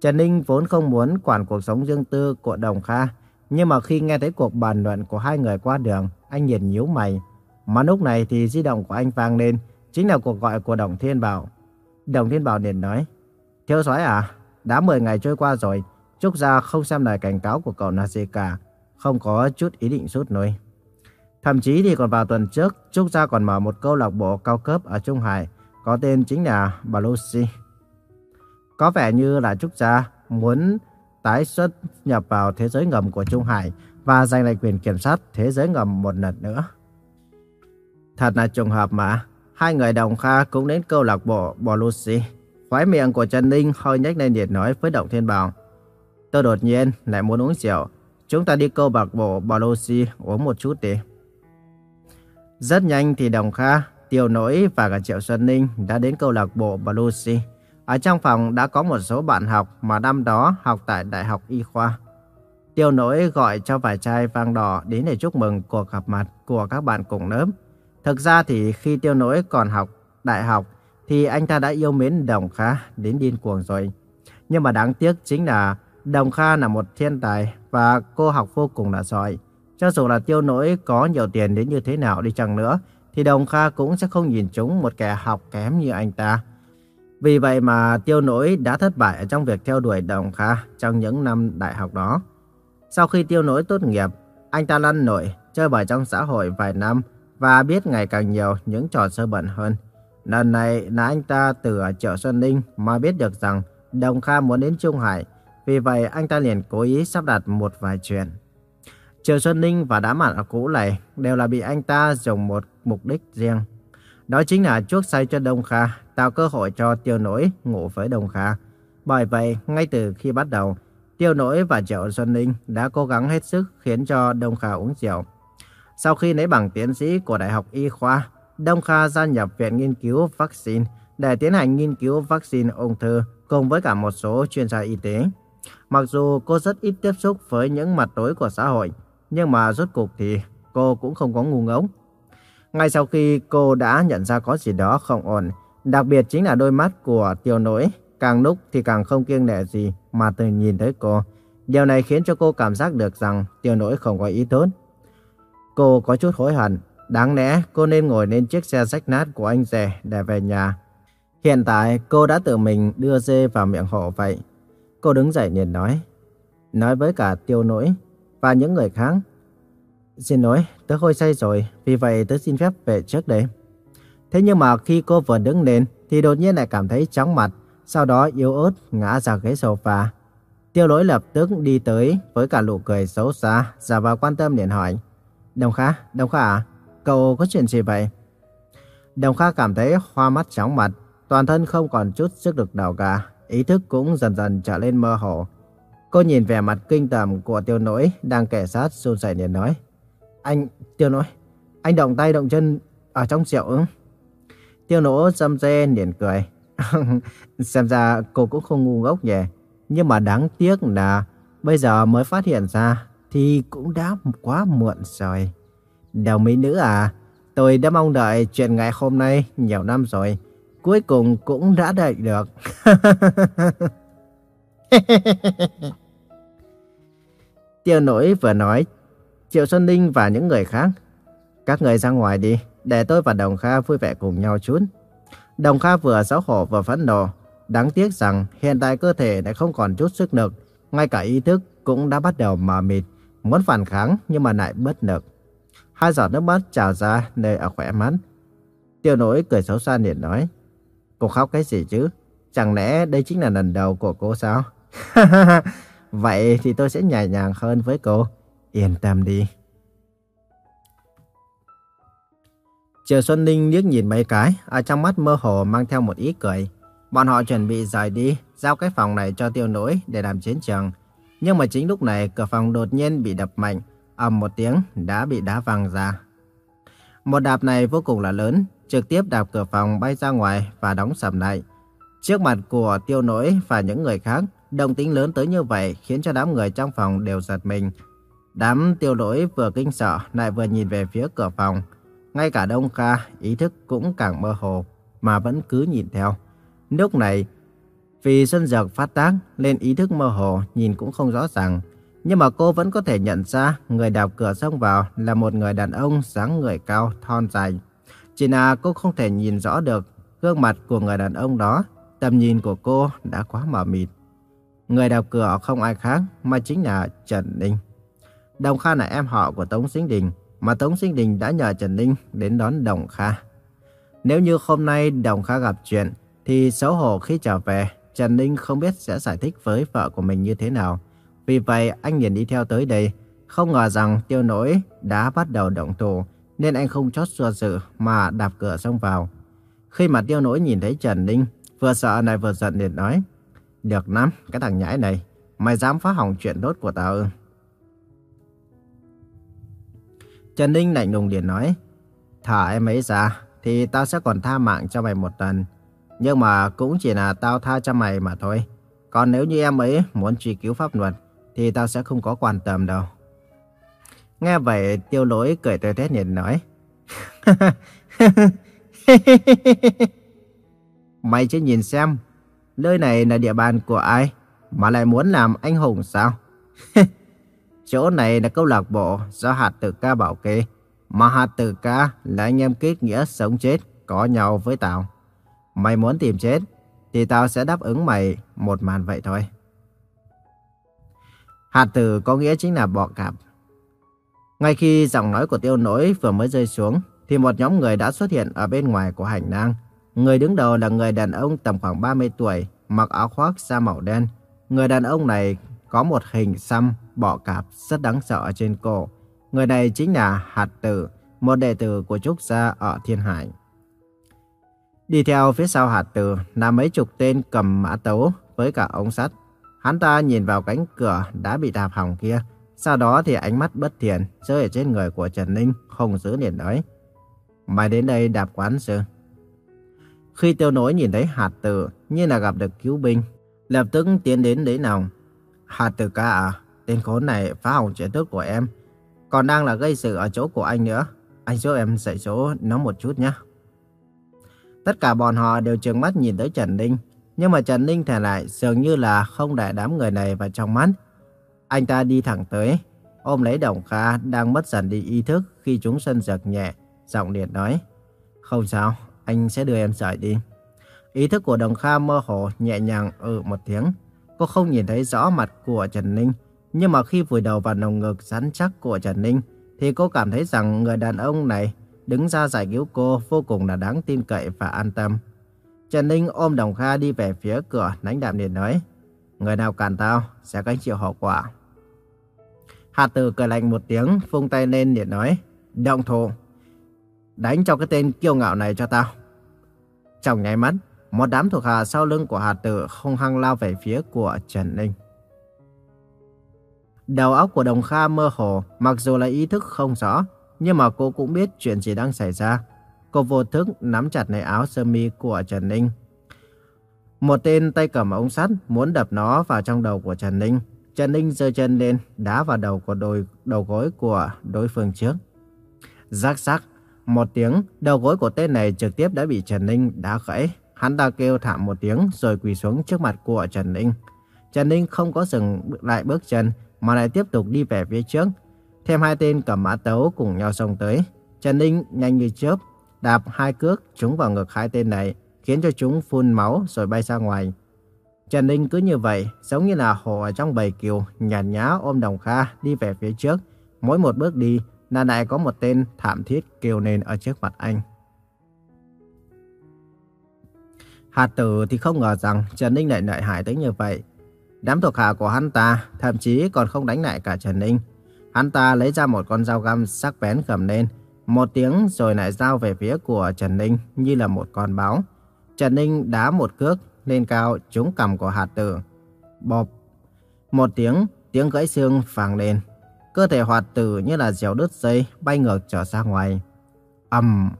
Speaker 1: Trần Ninh vốn không muốn quản cuộc sống riêng tư của Đồng Kha, nhưng mà khi nghe thấy cuộc bàn luận của hai người qua đường, anh nhìn nhíu mày. Mà lúc này thì di động của anh vang lên, chính là cuộc gọi của Đồng Thiên Bảo. Đồng Thiên Bảo liền nói, Thiếu soái à, đã 10 ngày trôi qua rồi, Trúc Gia không xem lời cảnh cáo của cậu Nazika, không có chút ý định rút lui. Thậm chí thì còn vào tuần trước, Trúc Gia còn mở một câu lạc bộ cao cấp ở Trung Hải, có tên chính là Balusi. Có vẻ như là Trúc Gia muốn tái xuất nhập vào thế giới ngầm của Trung Hải và giành lại quyền kiểm soát thế giới ngầm một lần nữa. Thật là trùng hợp mà, hai người đồng kha cũng đến câu lạc bộ Bolusi. Khói miệng của Trần Ninh hơi nhếch lên nhiệt nói với Động Thiên Bảo. Tôi đột nhiên lại muốn uống rượu. Chúng ta đi câu lạc bộ Bolusi uống một chút đi. Rất nhanh thì Đồng Kha, Tiêu Nỗi và cả Triệu Xuân Ninh đã đến câu lạc bộ Bolusi. Ở trong phòng đã có một số bạn học mà năm đó học tại Đại học Y Khoa. Tiêu nỗi gọi cho vài chai vang đỏ đến để chúc mừng cuộc gặp mặt của các bạn cùng lớp. Thực ra thì khi tiêu nỗi còn học đại học thì anh ta đã yêu mến Đồng Kha đến điên cuồng rồi. Nhưng mà đáng tiếc chính là Đồng Kha là một thiên tài và cô học vô cùng là giỏi. Cho dù là tiêu nỗi có nhiều tiền đến như thế nào đi chăng nữa, thì Đồng Kha cũng sẽ không nhìn chúng một kẻ học kém như anh ta. Vì vậy mà tiêu nỗi đã thất bại trong việc theo đuổi Đồng Kha trong những năm đại học đó. Sau khi tiêu nỗi tốt nghiệp, anh ta lăn nổi, chơi bời trong xã hội vài năm và biết ngày càng nhiều những trò sơ bẩn hơn. Lần này là anh ta từ ở chợ Xuân Ninh mà biết được rằng Đồng Kha muốn đến Trung Hải. Vì vậy anh ta liền cố ý sắp đặt một vài chuyện. Triệu Xuân Ninh và đám bạn cũ này đều là bị anh ta dùng một mục đích riêng. Đó chính là chuốc say cho Đông Kha, tạo cơ hội cho tiêu nỗi ngủ với Đông Kha. Bởi vậy, ngay từ khi bắt đầu, tiêu nỗi và Triệu Xuân Ninh đã cố gắng hết sức khiến cho Đông Kha uống rượu. Sau khi lấy bằng tiến sĩ của Đại học Y khoa, Đông Kha gia nhập Viện Nghiên cứu Vaccine để tiến hành nghiên cứu vaccine ung thư cùng với cả một số chuyên gia y tế. Mặc dù cô rất ít tiếp xúc với những mặt tối của xã hội, nhưng mà rốt cuộc thì cô cũng không có ngu ngốc. Ngay sau khi cô đã nhận ra có gì đó không ổn, đặc biệt chính là đôi mắt của tiêu nỗi, càng lúc thì càng không kiêng nể gì mà từ nhìn thấy cô. Điều này khiến cho cô cảm giác được rằng tiêu nỗi không có ý tốt. Cô có chút hối hận, đáng lẽ cô nên ngồi lên chiếc xe rách nát của anh rể để về nhà. Hiện tại cô đã tự mình đưa dê vào miệng hộ vậy. Cô đứng dậy liền nói, nói với cả tiêu nỗi và những người khác Xin lỗi, tớ hơi say rồi, vì vậy tớ xin phép về trước đây. Thế nhưng mà khi cô vừa đứng lên thì đột nhiên lại cảm thấy chóng mặt, sau đó yếu ớt ngã ra ghế sofa. Tiêu lỗi lập tức đi tới với cả nụ cười xấu xa, giả vào quan tâm liền hỏi. Đồng Kha, Đồng Kha à, cậu có chuyện gì vậy? Đồng Kha cảm thấy hoa mắt chóng mặt, toàn thân không còn chút sức lực nào cả, ý thức cũng dần dần trở lên mơ hồ. Cô nhìn vẻ mặt kinh tởm của tiêu nỗi đang kẻ sát run rẩy liền nói. Anh, tiêu nỗi, anh động tay động chân ở trong rượu ứng. Tiêu nỗ dâm dê liền cười. [laughs] Xem ra cô cũng không ngu ngốc nhỉ. Nhưng mà đáng tiếc là bây giờ mới phát hiện ra thì cũng đã quá muộn rồi. Đào mỹ nữ à, tôi đã mong đợi chuyện ngày hôm nay nhiều năm rồi. Cuối cùng cũng đã đợi được. [laughs] Tiêu nỗi vừa nói, Triệu Xuân Ninh và những người khác. Các người ra ngoài đi, để tôi và Đồng Kha vui vẻ cùng nhau chút. Đồng Kha vừa xấu hổ vừa phẫn nộ. Đáng tiếc rằng hiện tại cơ thể lại không còn chút sức lực. Ngay cả ý thức cũng đã bắt đầu mờ mịt. Muốn phản kháng nhưng mà lại bất lực. Hai giọt nước mắt trào ra nơi ở khỏe mắt. Tiêu nỗi cười xấu xa liền nói. Cô khóc cái gì chứ? Chẳng lẽ đây chính là lần đầu của cô sao? [laughs] Vậy thì tôi sẽ nhẹ nhàng hơn với cô. Yên tâm đi. Triệu Xuân Ninh liếc nhìn mấy cái, ở trong mắt mơ hồ mang theo một ý cười. Bọn họ chuẩn bị rời đi, giao cái phòng này cho tiêu nỗi để làm chiến trường. Nhưng mà chính lúc này, cửa phòng đột nhiên bị đập mạnh, ầm một tiếng đã bị đá văng ra. Một đạp này vô cùng là lớn, trực tiếp đạp cửa phòng bay ra ngoài và đóng sầm lại. Trước mặt của tiêu nỗi và những người khác, động tĩnh lớn tới như vậy khiến cho đám người trong phòng đều giật mình. Đám tiêu nỗi vừa kinh sợ lại vừa nhìn về phía cửa phòng. Ngay cả Đông Kha ý thức cũng càng mơ hồ mà vẫn cứ nhìn theo. Lúc này, vì sân Dược phát tác nên ý thức mơ hồ nhìn cũng không rõ ràng. Nhưng mà cô vẫn có thể nhận ra người đạp cửa xông vào là một người đàn ông dáng người cao, thon dài. Chỉ là cô không thể nhìn rõ được gương mặt của người đàn ông đó. Tầm nhìn của cô đã quá mờ mịt. Người đạp cửa không ai khác mà chính là Trần Ninh. Đồng Kha là em họ của Tống Sinh Đình mà Tống Sinh Đình đã nhờ Trần Ninh đến đón Đồng Kha. Nếu như hôm nay Đồng Kha gặp chuyện, thì xấu hổ khi trở về, Trần Ninh không biết sẽ giải thích với vợ của mình như thế nào. Vì vậy, anh liền đi theo tới đây, không ngờ rằng tiêu nỗi đã bắt đầu động thủ, nên anh không chót xua dự mà đạp cửa xông vào. Khi mà tiêu nỗi nhìn thấy Trần Ninh, vừa sợ này vừa giận liền nói, Được lắm, cái thằng nhãi này, mày dám phá hỏng chuyện đốt của tao ư? Trần Ninh lạnh lùng liền nói, thả em ấy ra, thì tao sẽ còn tha mạng cho mày một lần. Nhưng mà cũng chỉ là tao tha cho mày mà thôi. Còn nếu như em ấy muốn truy cứu pháp luật, thì tao sẽ không có quan tâm đâu. Nghe vậy, tiêu lỗi cười tươi tét nhìn nói. [laughs] mày chứ nhìn xem, nơi này là địa bàn của ai, mà lại muốn làm anh hùng sao? [laughs] Chỗ này là câu lạc bộ do hạt tử ca bảo kê. Mà hạt tử ca là anh em kết nghĩa sống chết có nhau với tao. Mày muốn tìm chết thì tao sẽ đáp ứng mày một màn vậy thôi. Hạt tử có nghĩa chính là bọ cạp. Ngay khi giọng nói của tiêu nỗi vừa mới rơi xuống thì một nhóm người đã xuất hiện ở bên ngoài của hành lang. Người đứng đầu là người đàn ông tầm khoảng 30 tuổi, mặc áo khoác da màu đen. Người đàn ông này có một hình xăm bọ cạp rất đáng sợ trên cổ. Người này chính là Hạt Tử, một đệ tử của Trúc Gia ở Thiên Hải. Đi theo phía sau Hạt Tử là mấy chục tên cầm mã tấu với cả ống sắt. Hắn ta nhìn vào cánh cửa đã bị đạp hỏng kia. Sau đó thì ánh mắt bất thiện rơi ở trên người của Trần Ninh, không giữ liền nói. Mày đến đây đạp quán sư. Khi tiêu nối nhìn thấy hạt tử như là gặp được cứu binh, lập tức tiến đến lấy lòng. Hạt tử ca à, tên khốn này phá hỏng chuyện tốt của em. Còn đang là gây sự ở chỗ của anh nữa. Anh giúp em dạy chỗ nó một chút nhé. Tất cả bọn họ đều trừng mắt nhìn tới Trần Ninh. Nhưng mà Trần Ninh thì lại dường như là không để đám người này vào trong mắt. Anh ta đi thẳng tới, ôm lấy Đồng Kha đang mất dần đi ý thức khi chúng sân giật nhẹ. Giọng liệt nói, không sao, anh sẽ đưa em rời đi. Ý thức của Đồng Kha mơ hồ nhẹ nhàng ừ một tiếng. Cô không nhìn thấy rõ mặt của Trần Ninh. Nhưng mà khi vùi đầu vào nồng ngực rắn chắc của Trần Ninh, thì cô cảm thấy rằng người đàn ông này đứng ra giải cứu cô vô cùng là đáng tin cậy và an tâm. Trần Ninh ôm Đồng Kha đi về phía cửa, lãnh đạm liền nói, người nào cản tao sẽ gánh chịu hậu quả. Hà tử cười lạnh một tiếng, phung tay lên liền nói, động thủ, đánh cho cái tên kiêu ngạo này cho tao. Trong nháy mắt, một đám thuộc hạ sau lưng của Hà tử hung hăng lao về phía của Trần Ninh. Đầu óc của Đồng Kha mơ hồ, mặc dù là ý thức không rõ, nhưng mà cô cũng biết chuyện gì đang xảy ra. Cô vô thức nắm chặt lấy áo sơ mi của Trần Ninh. Một tên tay cầm ống sắt muốn đập nó vào trong đầu của Trần Ninh. Trần Ninh giơ chân lên, đá vào đầu của đôi đầu gối của đối phương trước. Rắc rắc, một tiếng, đầu gối của tên này trực tiếp đã bị Trần Ninh đá gãy. Hắn ta kêu thảm một tiếng rồi quỳ xuống trước mặt của Trần Ninh. Trần Ninh không có dừng lại bước chân mà lại tiếp tục đi về phía trước. Thêm hai tên cầm mã tấu cùng nhau xông tới. Trần Ninh nhanh như chớp, đạp hai cước trúng vào ngực hai tên này, khiến cho chúng phun máu rồi bay ra ngoài. Trần Ninh cứ như vậy, giống như là hồ ở trong bầy kiều, nhàn nhã ôm Đồng Kha đi về phía trước. Mỗi một bước đi, là lại có một tên thảm thiết kêu lên ở trước mặt anh. Hạt tử thì không ngờ rằng Trần Ninh lại lợi hại tới như vậy. Đám thuộc hạ của hắn ta thậm chí còn không đánh lại cả Trần Ninh. Hắn ta lấy ra một con dao găm sắc bén cầm lên, một tiếng rồi lại giao về phía của Trần Ninh như là một con báo. Trần Ninh đá một cước lên cao trúng cằm của hạt tử. Bộp. Một tiếng, tiếng gãy xương vang lên. Cơ thể hoạt tử như là dẻo đứt dây bay ngược trở ra ngoài. ầm,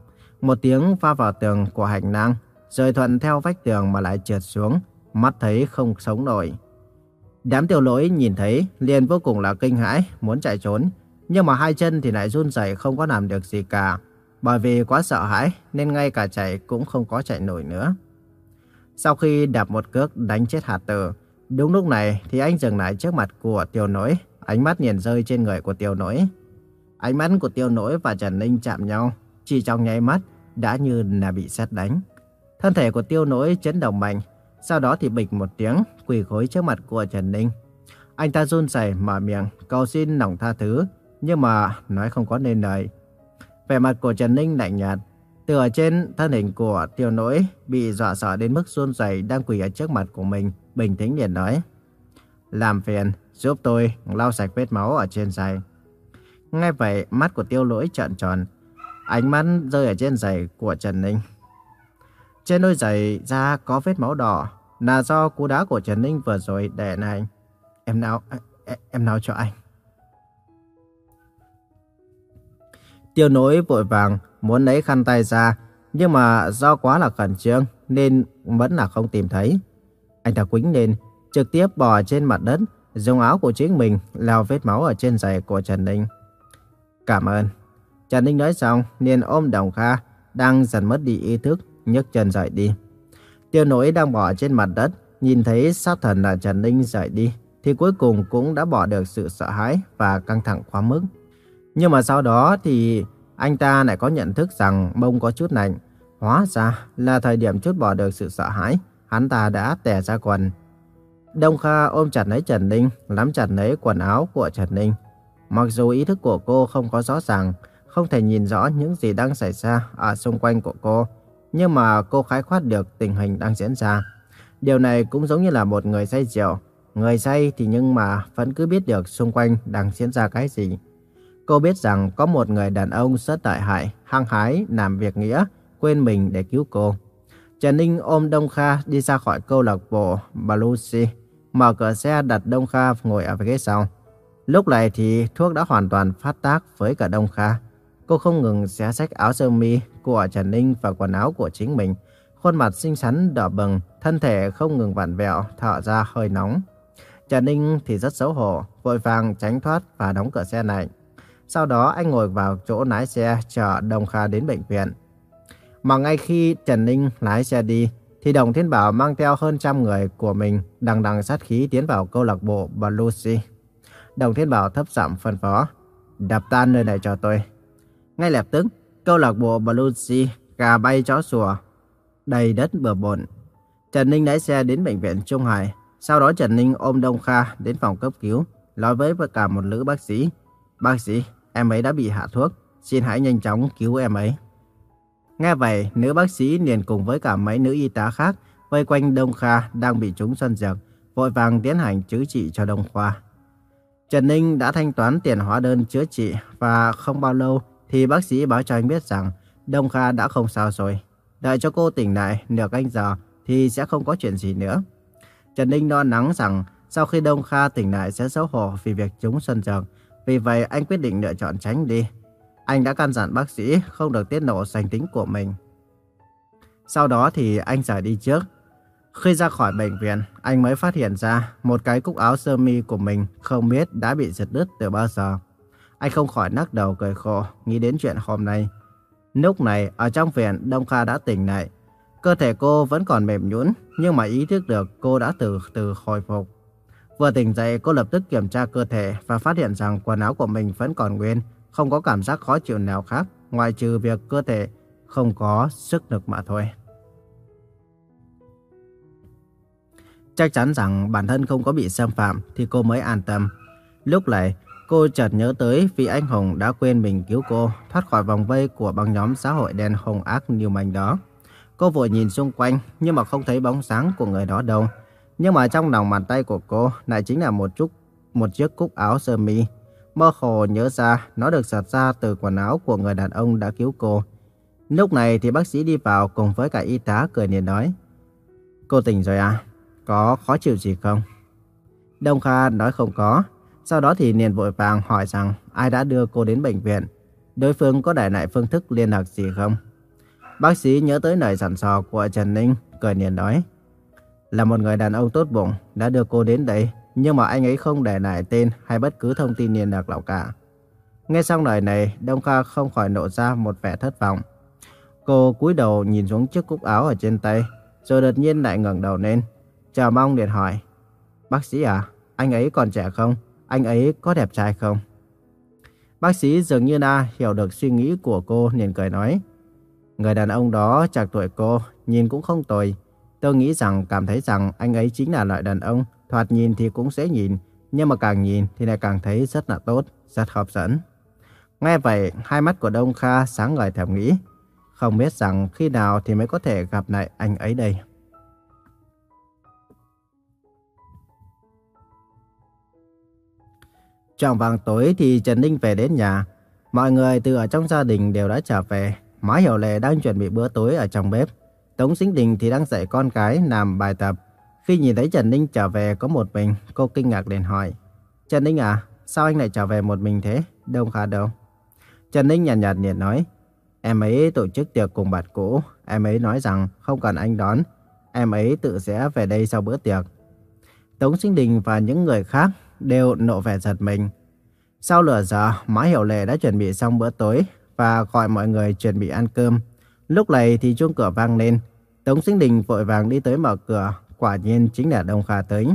Speaker 1: một tiếng va vào tường của hành lang, rồi thuận theo vách tường mà lại trượt xuống, mắt thấy không sống nổi. Đám tiểu lỗi nhìn thấy liền vô cùng là kinh hãi, muốn chạy trốn. Nhưng mà hai chân thì lại run rẩy không có làm được gì cả. Bởi vì quá sợ hãi nên ngay cả chạy cũng không có chạy nổi nữa. Sau khi đạp một cước đánh chết hạt tử, đúng lúc này thì anh dừng lại trước mặt của tiểu nỗi, ánh mắt nhìn rơi trên người của tiểu nỗi. Ánh mắt của tiêu nỗi và Trần Ninh chạm nhau, chỉ trong nháy mắt đã như là bị sét đánh. Thân thể của tiêu nỗi chấn động mạnh, sau đó thì bịch một tiếng, quỳ gối trước mặt của Trần Ninh. Anh ta run rẩy mở miệng, cầu xin lòng tha thứ, nhưng mà nói không có nên lời. Vẻ mặt của Trần Ninh lạnh nhạt, từ ở trên thân hình của tiêu nỗi bị dọa sợ đến mức run rẩy đang quỳ ở trước mặt của mình, bình tĩnh liền nói. Làm phiền, giúp tôi lau sạch vết máu ở trên giày. Nghe vậy, mắt của tiêu lỗi trợn tròn, ánh mắt rơi ở trên giày của Trần Ninh. Trên đôi giày da có vết máu đỏ, là do cú đá của Trần Ninh vừa rồi để này. Em nào, em nào cho anh. Tiêu Nối vội vàng muốn lấy khăn tay ra, nhưng mà do quá là khẩn trương nên vẫn là không tìm thấy. Anh ta quính lên, trực tiếp bò trên mặt đất, dùng áo của chính mình lau vết máu ở trên giày của Trần Ninh. Cảm ơn. Trần Ninh nói xong, liền ôm Đồng Kha, đang dần mất đi ý thức, nhấc chân rời đi. Tiêu nỗi đang bò trên mặt đất, nhìn thấy sát thần là Trần Ninh rời đi, thì cuối cùng cũng đã bỏ được sự sợ hãi và căng thẳng quá mức. Nhưng mà sau đó thì anh ta lại có nhận thức rằng bông có chút lạnh. Hóa ra là thời điểm chút bỏ được sự sợ hãi, hắn ta đã tè ra quần. Đông Kha ôm chặt lấy Trần Ninh, nắm chặt lấy quần áo của Trần Ninh. Mặc dù ý thức của cô không có rõ ràng, không thể nhìn rõ những gì đang xảy ra ở xung quanh của cô, nhưng mà cô khái quát được tình hình đang diễn ra. Điều này cũng giống như là một người say rượu. Người say thì nhưng mà vẫn cứ biết được xung quanh đang diễn ra cái gì. Cô biết rằng có một người đàn ông rất đại hại, hăng hái, làm việc nghĩa, quên mình để cứu cô. Trần Ninh ôm Đông Kha đi ra khỏi câu lạc bộ Balusi, mở cửa xe đặt Đông Kha ngồi ở ghế sau. Lúc này thì thuốc đã hoàn toàn phát tác với cả Đông Kha. Cô không ngừng xé rách áo sơ mi của Trần Ninh và quần áo của chính mình. Khuôn mặt xinh xắn đỏ bừng, thân thể không ngừng vặn vẹo, thở ra hơi nóng. Trần Ninh thì rất xấu hổ, vội vàng tránh thoát và đóng cửa xe này. Sau đó anh ngồi vào chỗ lái xe chở Đồng Kha đến bệnh viện. Mà ngay khi Trần Ninh lái xe đi, thì Đồng Thiên Bảo mang theo hơn trăm người của mình đằng đằng sát khí tiến vào câu lạc bộ Balusi. Đồng Thiên Bảo thấp giọng phân phó, đập tan nơi này cho tôi. Ngay lập tức, câu lạc bộ Bluesy gà bay chó sủa, đầy đất bừa bộn. Trần Ninh lái xe đến bệnh viện Trung Hải. Sau đó Trần Ninh ôm Đông Kha đến phòng cấp cứu, nói với cả một nữ bác sĩ. Bác sĩ, em ấy đã bị hạ thuốc, xin hãy nhanh chóng cứu em ấy. Nghe vậy, nữ bác sĩ liền cùng với cả mấy nữ y tá khác vây quanh Đông Kha đang bị trúng xuân dược, vội vàng tiến hành chữa trị cho Đông Khoa. Trần Ninh đã thanh toán tiền hóa đơn chữa trị và không bao lâu thì bác sĩ báo cho anh biết rằng Đông Kha đã không sao rồi. Đợi cho cô tỉnh lại nửa canh giờ thì sẽ không có chuyện gì nữa. Trần Ninh lo lắng rằng Sau khi Đông Kha tỉnh lại sẽ xấu hổ vì việc trúng sân trường. Vì vậy anh quyết định lựa chọn tránh đi. Anh đã căn dặn bác sĩ không được tiết lộ danh tính của mình. Sau đó thì anh rời đi trước. Khi ra khỏi bệnh viện, anh mới phát hiện ra một cái cúc áo sơ mi của mình không biết đã bị giật đứt từ bao giờ. Anh không khỏi nắc đầu cười khổ, nghĩ đến chuyện hôm nay. Lúc này, ở trong viện, Đông Kha đã tỉnh lại. Cơ thể cô vẫn còn mềm nhũn, nhưng mà ý thức được cô đã từ từ hồi phục. Vừa tỉnh dậy, cô lập tức kiểm tra cơ thể và phát hiện rằng quần áo của mình vẫn còn nguyên, không có cảm giác khó chịu nào khác, ngoài trừ việc cơ thể không có sức lực mà thôi. Chắc chắn rằng bản thân không có bị xâm phạm thì cô mới an tâm. Lúc này, cô chợt nhớ tới vì anh Hùng đã quên mình cứu cô, thoát khỏi vòng vây của băng nhóm xã hội đen hung ác như manh đó. Cô vội nhìn xung quanh, nhưng mà không thấy bóng sáng của người đó đâu. Nhưng mà trong lòng bàn tay của cô lại chính là một chút, một chiếc cúc áo sơ mi. Mơ hồ nhớ ra nó được giật ra từ quần áo của người đàn ông đã cứu cô. Lúc này thì bác sĩ đi vào cùng với cả y tá cười nhìn nói. Cô tỉnh rồi à? Có khó chịu gì không? Đông Kha nói không có. Sau đó thì liền vội vàng hỏi rằng ai đã đưa cô đến bệnh viện. Đối phương có để lại phương thức liên lạc gì không? Bác sĩ nhớ tới lời sẵn sò của Trần Ninh, cười liền nói. Là một người đàn ông tốt bụng đã đưa cô đến đây, nhưng mà anh ấy không để lại tên hay bất cứ thông tin liên lạc nào cả. Nghe xong lời này, Đông Kha không khỏi nộ ra một vẻ thất vọng. Cô cúi đầu nhìn xuống chiếc cúc áo ở trên tay, rồi đột nhiên lại ngẩng đầu lên, Chờ mong liền hỏi. Bác sĩ à, anh ấy còn trẻ không? Anh ấy có đẹp trai không? Bác sĩ dường như đã hiểu được suy nghĩ của cô liền cười nói. Người đàn ông đó chạc tuổi cô, nhìn cũng không tồi. Tôi nghĩ rằng cảm thấy rằng anh ấy chính là loại đàn ông, thoạt nhìn thì cũng dễ nhìn, nhưng mà càng nhìn thì lại càng thấy rất là tốt, rất hấp dẫn. Nghe vậy, hai mắt của Đông Kha sáng ngời thầm nghĩ, không biết rằng khi nào thì mới có thể gặp lại anh ấy đây. Trong vàng tối thì Trần Ninh về đến nhà. Mọi người từ ở trong gia đình đều đã trở về. Má Hiểu Lệ đang chuẩn bị bữa tối ở trong bếp. Tống Sinh Đình thì đang dạy con cái làm bài tập. Khi nhìn thấy Trần Ninh trở về có một mình, cô kinh ngạc liền hỏi. Trần Ninh à, sao anh lại trở về một mình thế? Đông khá đâu? Trần Ninh nhàn nhạt nhạt nói. Em ấy tổ chức tiệc cùng bạn cũ. Em ấy nói rằng không cần anh đón. Em ấy tự sẽ về đây sau bữa tiệc. Tống Sinh Đình và những người khác đều nộ vẻ giật mình. Sau nửa giờ, Má Hiểu Lệ đã chuẩn bị xong bữa tối và gọi mọi người chuẩn bị ăn cơm. Lúc này thì chuông cửa vang lên. Tống Sinh Đình vội vàng đi tới mở cửa, quả nhiên chính là Đông Kha tới.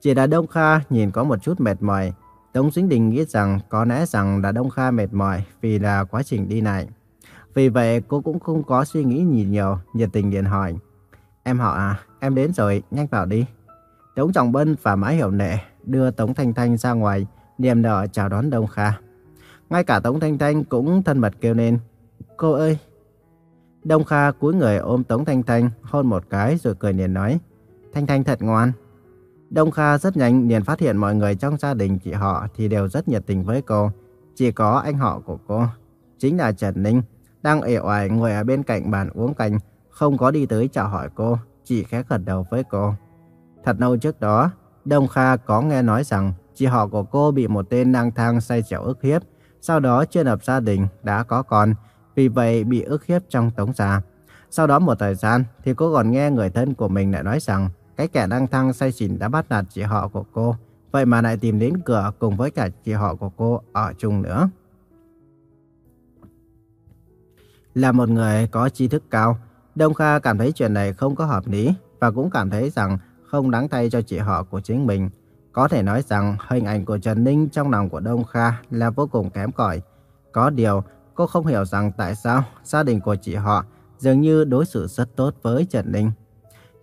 Speaker 1: Chỉ là Đông Kha nhìn có một chút mệt mỏi. Tống Sinh Đình nghĩ rằng có lẽ rằng là Đông Kha mệt mỏi vì là quá trình đi này. Vì vậy cô cũng không có suy nghĩ nhìn nhiều, nhiệt tình điện hỏi. Em họ à, em đến rồi, nhanh vào đi. Tống Trọng Bân và Mã Hiểu Nệ đưa Tống Thanh Thanh ra ngoài, niềm nở chào đón Đông Kha. Ngay cả Tống Thanh Thanh cũng thân mật kêu lên, cô ơi. Đông Kha cúi người ôm Tống Thanh Thanh, hôn một cái rồi cười liền nói, Thanh Thanh thật ngoan. Đông Kha rất nhanh liền phát hiện mọi người trong gia đình chị họ thì đều rất nhiệt tình với cô. Chỉ có anh họ của cô, chính là Trần Ninh, đang ệ oải ngồi ở bên cạnh bàn uống canh, không có đi tới chào hỏi cô, chỉ khẽ gật đầu với cô. Thật lâu trước đó, Đông Kha có nghe nói rằng chị họ của cô bị một tên lang thang say chẻo ức hiếp, sau đó chưa lập gia đình, đã có con, vì vậy bị ức hiếp trong tống gia. Sau đó một thời gian thì cô còn nghe người thân của mình lại nói rằng cái kẻ lang thang say xỉn đã bắt nạt chị họ của cô, vậy mà lại tìm đến cửa cùng với cả chị họ của cô ở chung nữa. Là một người có tri thức cao, Đông Kha cảm thấy chuyện này không có hợp lý và cũng cảm thấy rằng không đáng thay cho chị họ của chính mình. Có thể nói rằng hình ảnh của Trần Ninh trong lòng của Đông Kha là vô cùng kém cỏi. Có điều, cô không hiểu rằng tại sao gia đình của chị họ dường như đối xử rất tốt với Trần Ninh.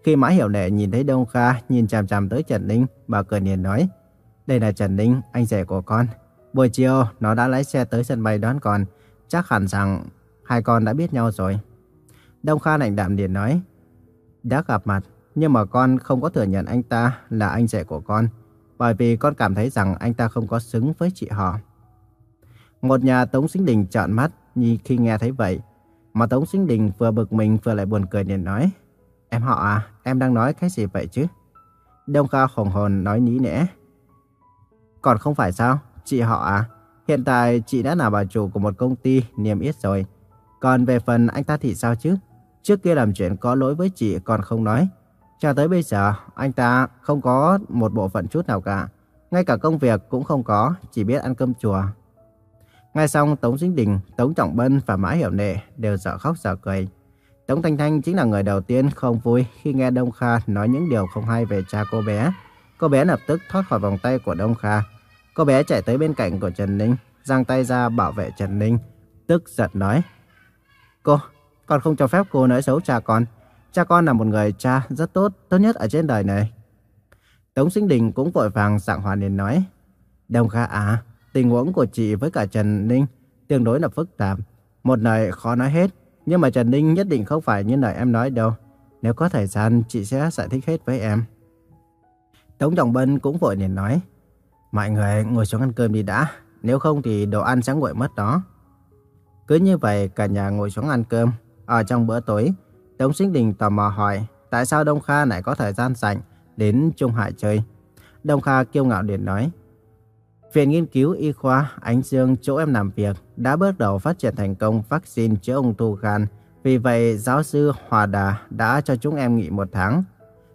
Speaker 1: Khi Mã Hiểu Lệ nhìn thấy Đông Kha nhìn chằm chằm tới Trần Ninh, bà cười nhìn nói, Đây là Trần Ninh, anh rể của con. Buổi chiều, nó đã lái xe tới sân bay đón con. Chắc hẳn rằng hai con đã biết nhau rồi. Đông Kha lạnh đạm liền nói, Đã gặp mặt, nhưng mà con không có thừa nhận anh ta là anh rể của con, bởi vì con cảm thấy rằng anh ta không có xứng với chị họ. Một nhà Tống Sinh Đình trợn mắt như khi nghe thấy vậy. Mà Tống Sinh Đình vừa bực mình vừa lại buồn cười liền nói. Em họ à, em đang nói cái gì vậy chứ? Đông Kha khổng hồn nói ní nẽ. Còn không phải sao? Chị họ à? Hiện tại chị đã là bà chủ của một công ty niềm yết rồi. Còn về phần anh ta thì sao chứ? Trước kia làm chuyện có lỗi với chị còn không nói. Cho tới bây giờ, anh ta không có một bộ phận chút nào cả. Ngay cả công việc cũng không có, chỉ biết ăn cơm chùa. Ngay xong, Tống Dính Đình, Tống Trọng Bân và Mã Hiểu Nệ đều dở khóc dở cười. Tống Thanh Thanh chính là người đầu tiên không vui khi nghe Đông Kha nói những điều không hay về cha cô bé. Cô bé lập tức thoát khỏi vòng tay của Đông Kha. Cô bé chạy tới bên cạnh của Trần Ninh, giang tay ra bảo vệ Trần Ninh, tức giận nói. Cô, con không cho phép cô nói xấu cha con. Cha con là một người cha rất tốt, tốt nhất ở trên đời này. Tống Sinh Đình cũng vội vàng dạng hòa liền nói. Đông Kha à, tình huống của chị với cả Trần Ninh tương đối là phức tạp. Một lời khó nói hết, nhưng mà Trần Ninh nhất định không phải như lời em nói đâu. Nếu có thời gian, chị sẽ giải thích hết với em. Tống Trọng Bân cũng vội liền nói. Mọi người ngồi xuống ăn cơm đi đã, nếu không thì đồ ăn sẽ nguội mất đó. Cứ như vậy cả nhà ngồi xuống ăn cơm. Ở trong bữa tối, Tống Sinh Đình tò mò hỏi tại sao Đông Kha lại có thời gian rảnh đến Trung Hải chơi. Đông Kha kiêu ngạo điện nói. Viện nghiên cứu y khoa Ánh Dương chỗ em làm việc đã bước đầu phát triển thành công vaccine chữa ung thư gan. Vì vậy, giáo sư Hòa Đà đã cho chúng em nghỉ một tháng.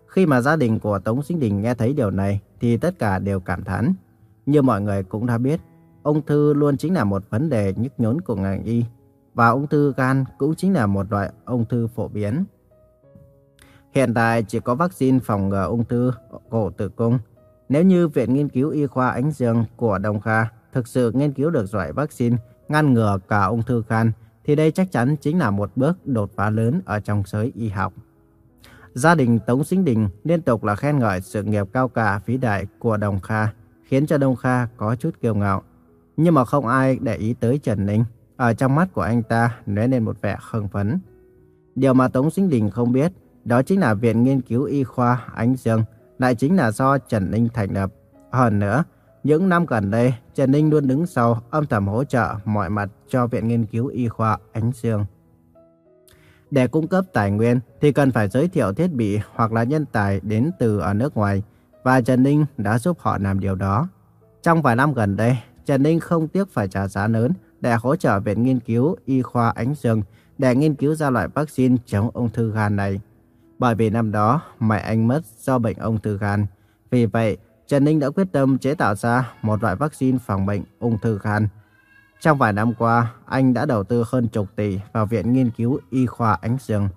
Speaker 1: Khi mà gia đình của Tống Sinh Đình nghe thấy điều này thì tất cả đều cảm thán. Như mọi người cũng đã biết, ung thư luôn chính là một vấn đề nhức nhối của ngành y. Và ung thư gan cũng chính là một loại ung thư phổ biến. Hiện tại chỉ có vaccine phòng ngừa ung thư cổ tử cung. Nếu như Viện Nghiên cứu Y khoa Ánh Dương của Đông Kha thực sự nghiên cứu được loại vaccine ngăn ngừa cả ung thư gan, thì đây chắc chắn chính là một bước đột phá lớn ở trong giới y học. Gia đình Tống Sinh Đình liên tục là khen ngợi sự nghiệp cao cả vĩ đại của Đồng Kha, khiến cho Đông Kha có chút kiêu ngạo. Nhưng mà không ai để ý tới Trần Ninh. Ở trong mắt của anh ta nới lên một vẻ hưng phấn. Điều mà Tống Sinh Đình không biết, đó chính là Viện Nghiên cứu Y khoa Ánh Dương, lại chính là do Trần Ninh thành lập. Hơn nữa, những năm gần đây, Trần Ninh luôn đứng sau âm thầm hỗ trợ mọi mặt cho Viện Nghiên cứu Y khoa Ánh Dương. Để cung cấp tài nguyên thì cần phải giới thiệu thiết bị hoặc là nhân tài đến từ ở nước ngoài và Trần Ninh đã giúp họ làm điều đó. Trong vài năm gần đây, Trần Ninh không tiếc phải trả giá lớn để hỗ trợ Viện Nghiên cứu Y khoa Ánh Dương để nghiên cứu ra loại vaccine chống ung thư gan này. Bởi vì năm đó mẹ anh mất do bệnh ung thư gan. Vì vậy, Trần Ninh đã quyết tâm chế tạo ra một loại vaccine phòng bệnh ung thư gan. Trong vài năm qua, anh đã đầu tư hơn chục tỷ vào Viện Nghiên cứu Y khoa Ánh Dương.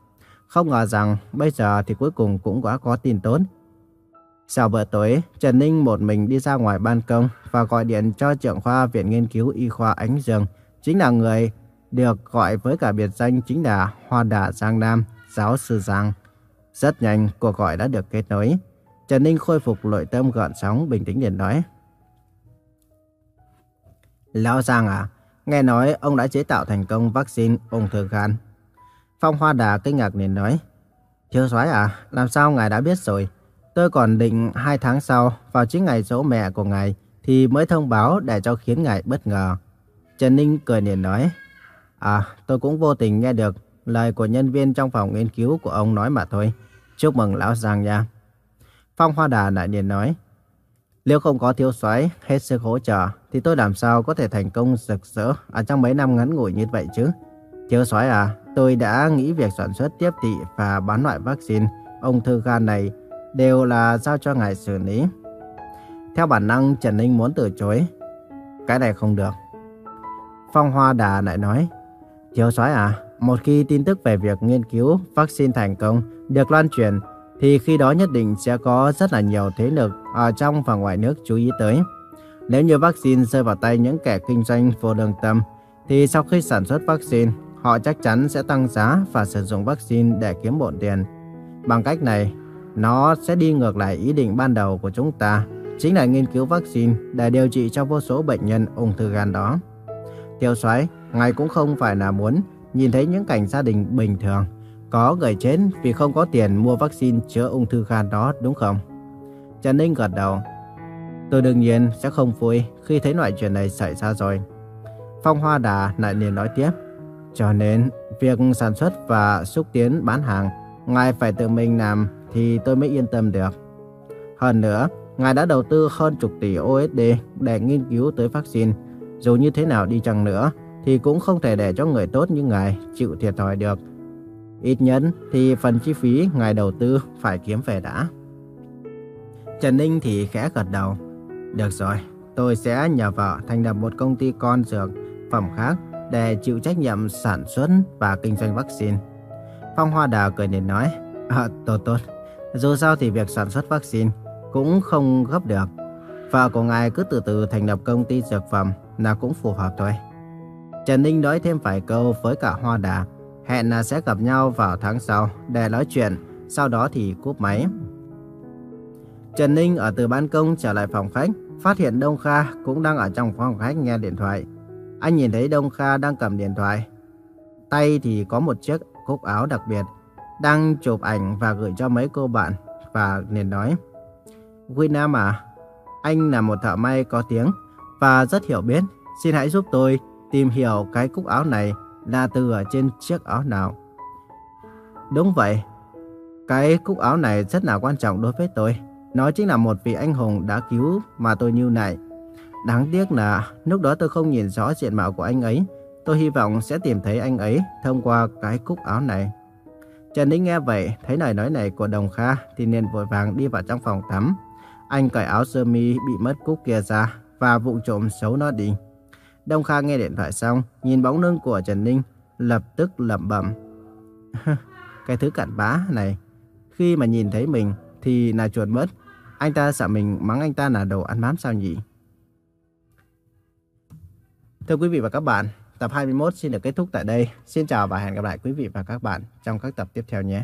Speaker 1: Không ngờ rằng bây giờ thì cuối cùng cũng đã có tin tốt. Sau bữa tối, Trần Ninh một mình đi ra ngoài ban công và gọi điện cho trưởng khoa Viện Nghiên cứu Y khoa Ánh Dương. Chính là người được gọi với cả biệt danh chính là Hoa Đà Giang Nam, giáo sư Giang. Rất nhanh, cuộc gọi đã được kết nối. Trần Ninh khôi phục nội tâm gợn sóng, bình tĩnh liền nói. Lão Giang à, nghe nói ông đã chế tạo thành công vaccine ung thư gan. Phong Hoa Đà kinh ngạc liền nói. Thiếu soái à, làm sao ngài đã biết rồi? Tôi còn định hai tháng sau, vào chính ngày dỗ mẹ của ngài, thì mới thông báo để cho khiến ngài bất ngờ. Trần Ninh cười liền nói. À, tôi cũng vô tình nghe được lời của nhân viên trong phòng nghiên cứu của ông nói mà thôi. Chúc mừng lão Giang nha. Phong Hoa Đà lại liền nói. Nếu không có thiếu soái hết sức hỗ trợ, thì tôi làm sao có thể thành công rực rỡ ở trong mấy năm ngắn ngủi như vậy chứ? Thiếu soái à, tôi đã nghĩ việc sản xuất tiếp thị và bán loại vaccine ung thư gan này đều là giao cho ngài xử lý. Theo bản năng, Trần Ninh muốn từ chối. Cái này không được. Phong Hoa Đà lại nói, Thiếu soái à, một khi tin tức về việc nghiên cứu vaccine thành công được lan truyền, thì khi đó nhất định sẽ có rất là nhiều thế lực ở trong và ngoài nước chú ý tới. Nếu như vaccine rơi vào tay những kẻ kinh doanh vô lương tâm, thì sau khi sản xuất vaccine, họ chắc chắn sẽ tăng giá và sử dụng vaccine để kiếm bộn tiền. Bằng cách này, nó sẽ đi ngược lại ý định ban đầu của chúng ta, chính là nghiên cứu vaccine để điều trị cho vô số bệnh nhân ung thư gan đó. Tiêu soái, ngài cũng không phải là muốn nhìn thấy những cảnh gia đình bình thường có người chết vì không có tiền mua vaccine chữa ung thư gan đó đúng không? Trần Ninh gật đầu. Tôi đương nhiên sẽ không vui khi thấy loại chuyện này xảy ra rồi. Phong Hoa Đà lại liền nói tiếp. Cho nên, việc sản xuất và xúc tiến bán hàng, ngài phải tự mình làm thì tôi mới yên tâm được. Hơn nữa, ngài đã đầu tư hơn chục tỷ USD để nghiên cứu tới vaccine. Dù như thế nào đi chăng nữa, thì cũng không thể để cho người tốt như ngài chịu thiệt thòi được. Ít nhất thì phần chi phí ngài đầu tư phải kiếm về đã. Trần Ninh thì khẽ gật đầu. Được rồi, tôi sẽ nhờ vợ thành lập một công ty con dược phẩm khác để chịu trách nhiệm sản xuất và kinh doanh vaccine. Phong Hoa Đào cười nhìn nói, à, tốt tốt, dù sao thì việc sản xuất vaccine cũng không gấp được. Vợ của ngài cứ từ từ thành lập công ty dược phẩm là cũng phù hợp thôi. Trần Ninh nói thêm vài câu với cả Hoa Đà, hẹn là sẽ gặp nhau vào tháng sau để nói chuyện, sau đó thì cúp máy. Trần Ninh ở từ ban công trở lại phòng khách, phát hiện Đông Kha cũng đang ở trong phòng khách nghe điện thoại. Anh nhìn thấy Đông Kha đang cầm điện thoại. Tay thì có một chiếc cúc áo đặc biệt, đang chụp ảnh và gửi cho mấy cô bạn và liền nói. Nam à, anh là một thợ may có tiếng và rất hiểu biết. Xin hãy giúp tôi tìm hiểu cái cúc áo này là từ ở trên chiếc áo nào. Đúng vậy, cái cúc áo này rất là quan trọng đối với tôi. Nó chính là một vị anh hùng đã cứu mà tôi như này. Đáng tiếc là lúc đó tôi không nhìn rõ diện mạo của anh ấy. Tôi hy vọng sẽ tìm thấy anh ấy thông qua cái cúc áo này. Trần Ninh nghe vậy, thấy lời nói này của Đồng Kha thì liền vội vàng đi vào trong phòng tắm. Anh cởi áo sơ mi bị mất cúc kia ra và vụng trộm xấu nó đi. Đông Kha nghe điện thoại xong, nhìn bóng lưng của Trần Ninh, lập tức lẩm bẩm. [laughs] cái thứ cặn bã này, khi mà nhìn thấy mình thì là chuột mất. Anh ta sợ mình mắng anh ta là đồ ăn bám sao nhỉ? Thưa quý vị và các bạn, tập 21 xin được kết thúc tại đây. Xin chào và hẹn gặp lại quý vị và các bạn trong các tập tiếp theo nhé.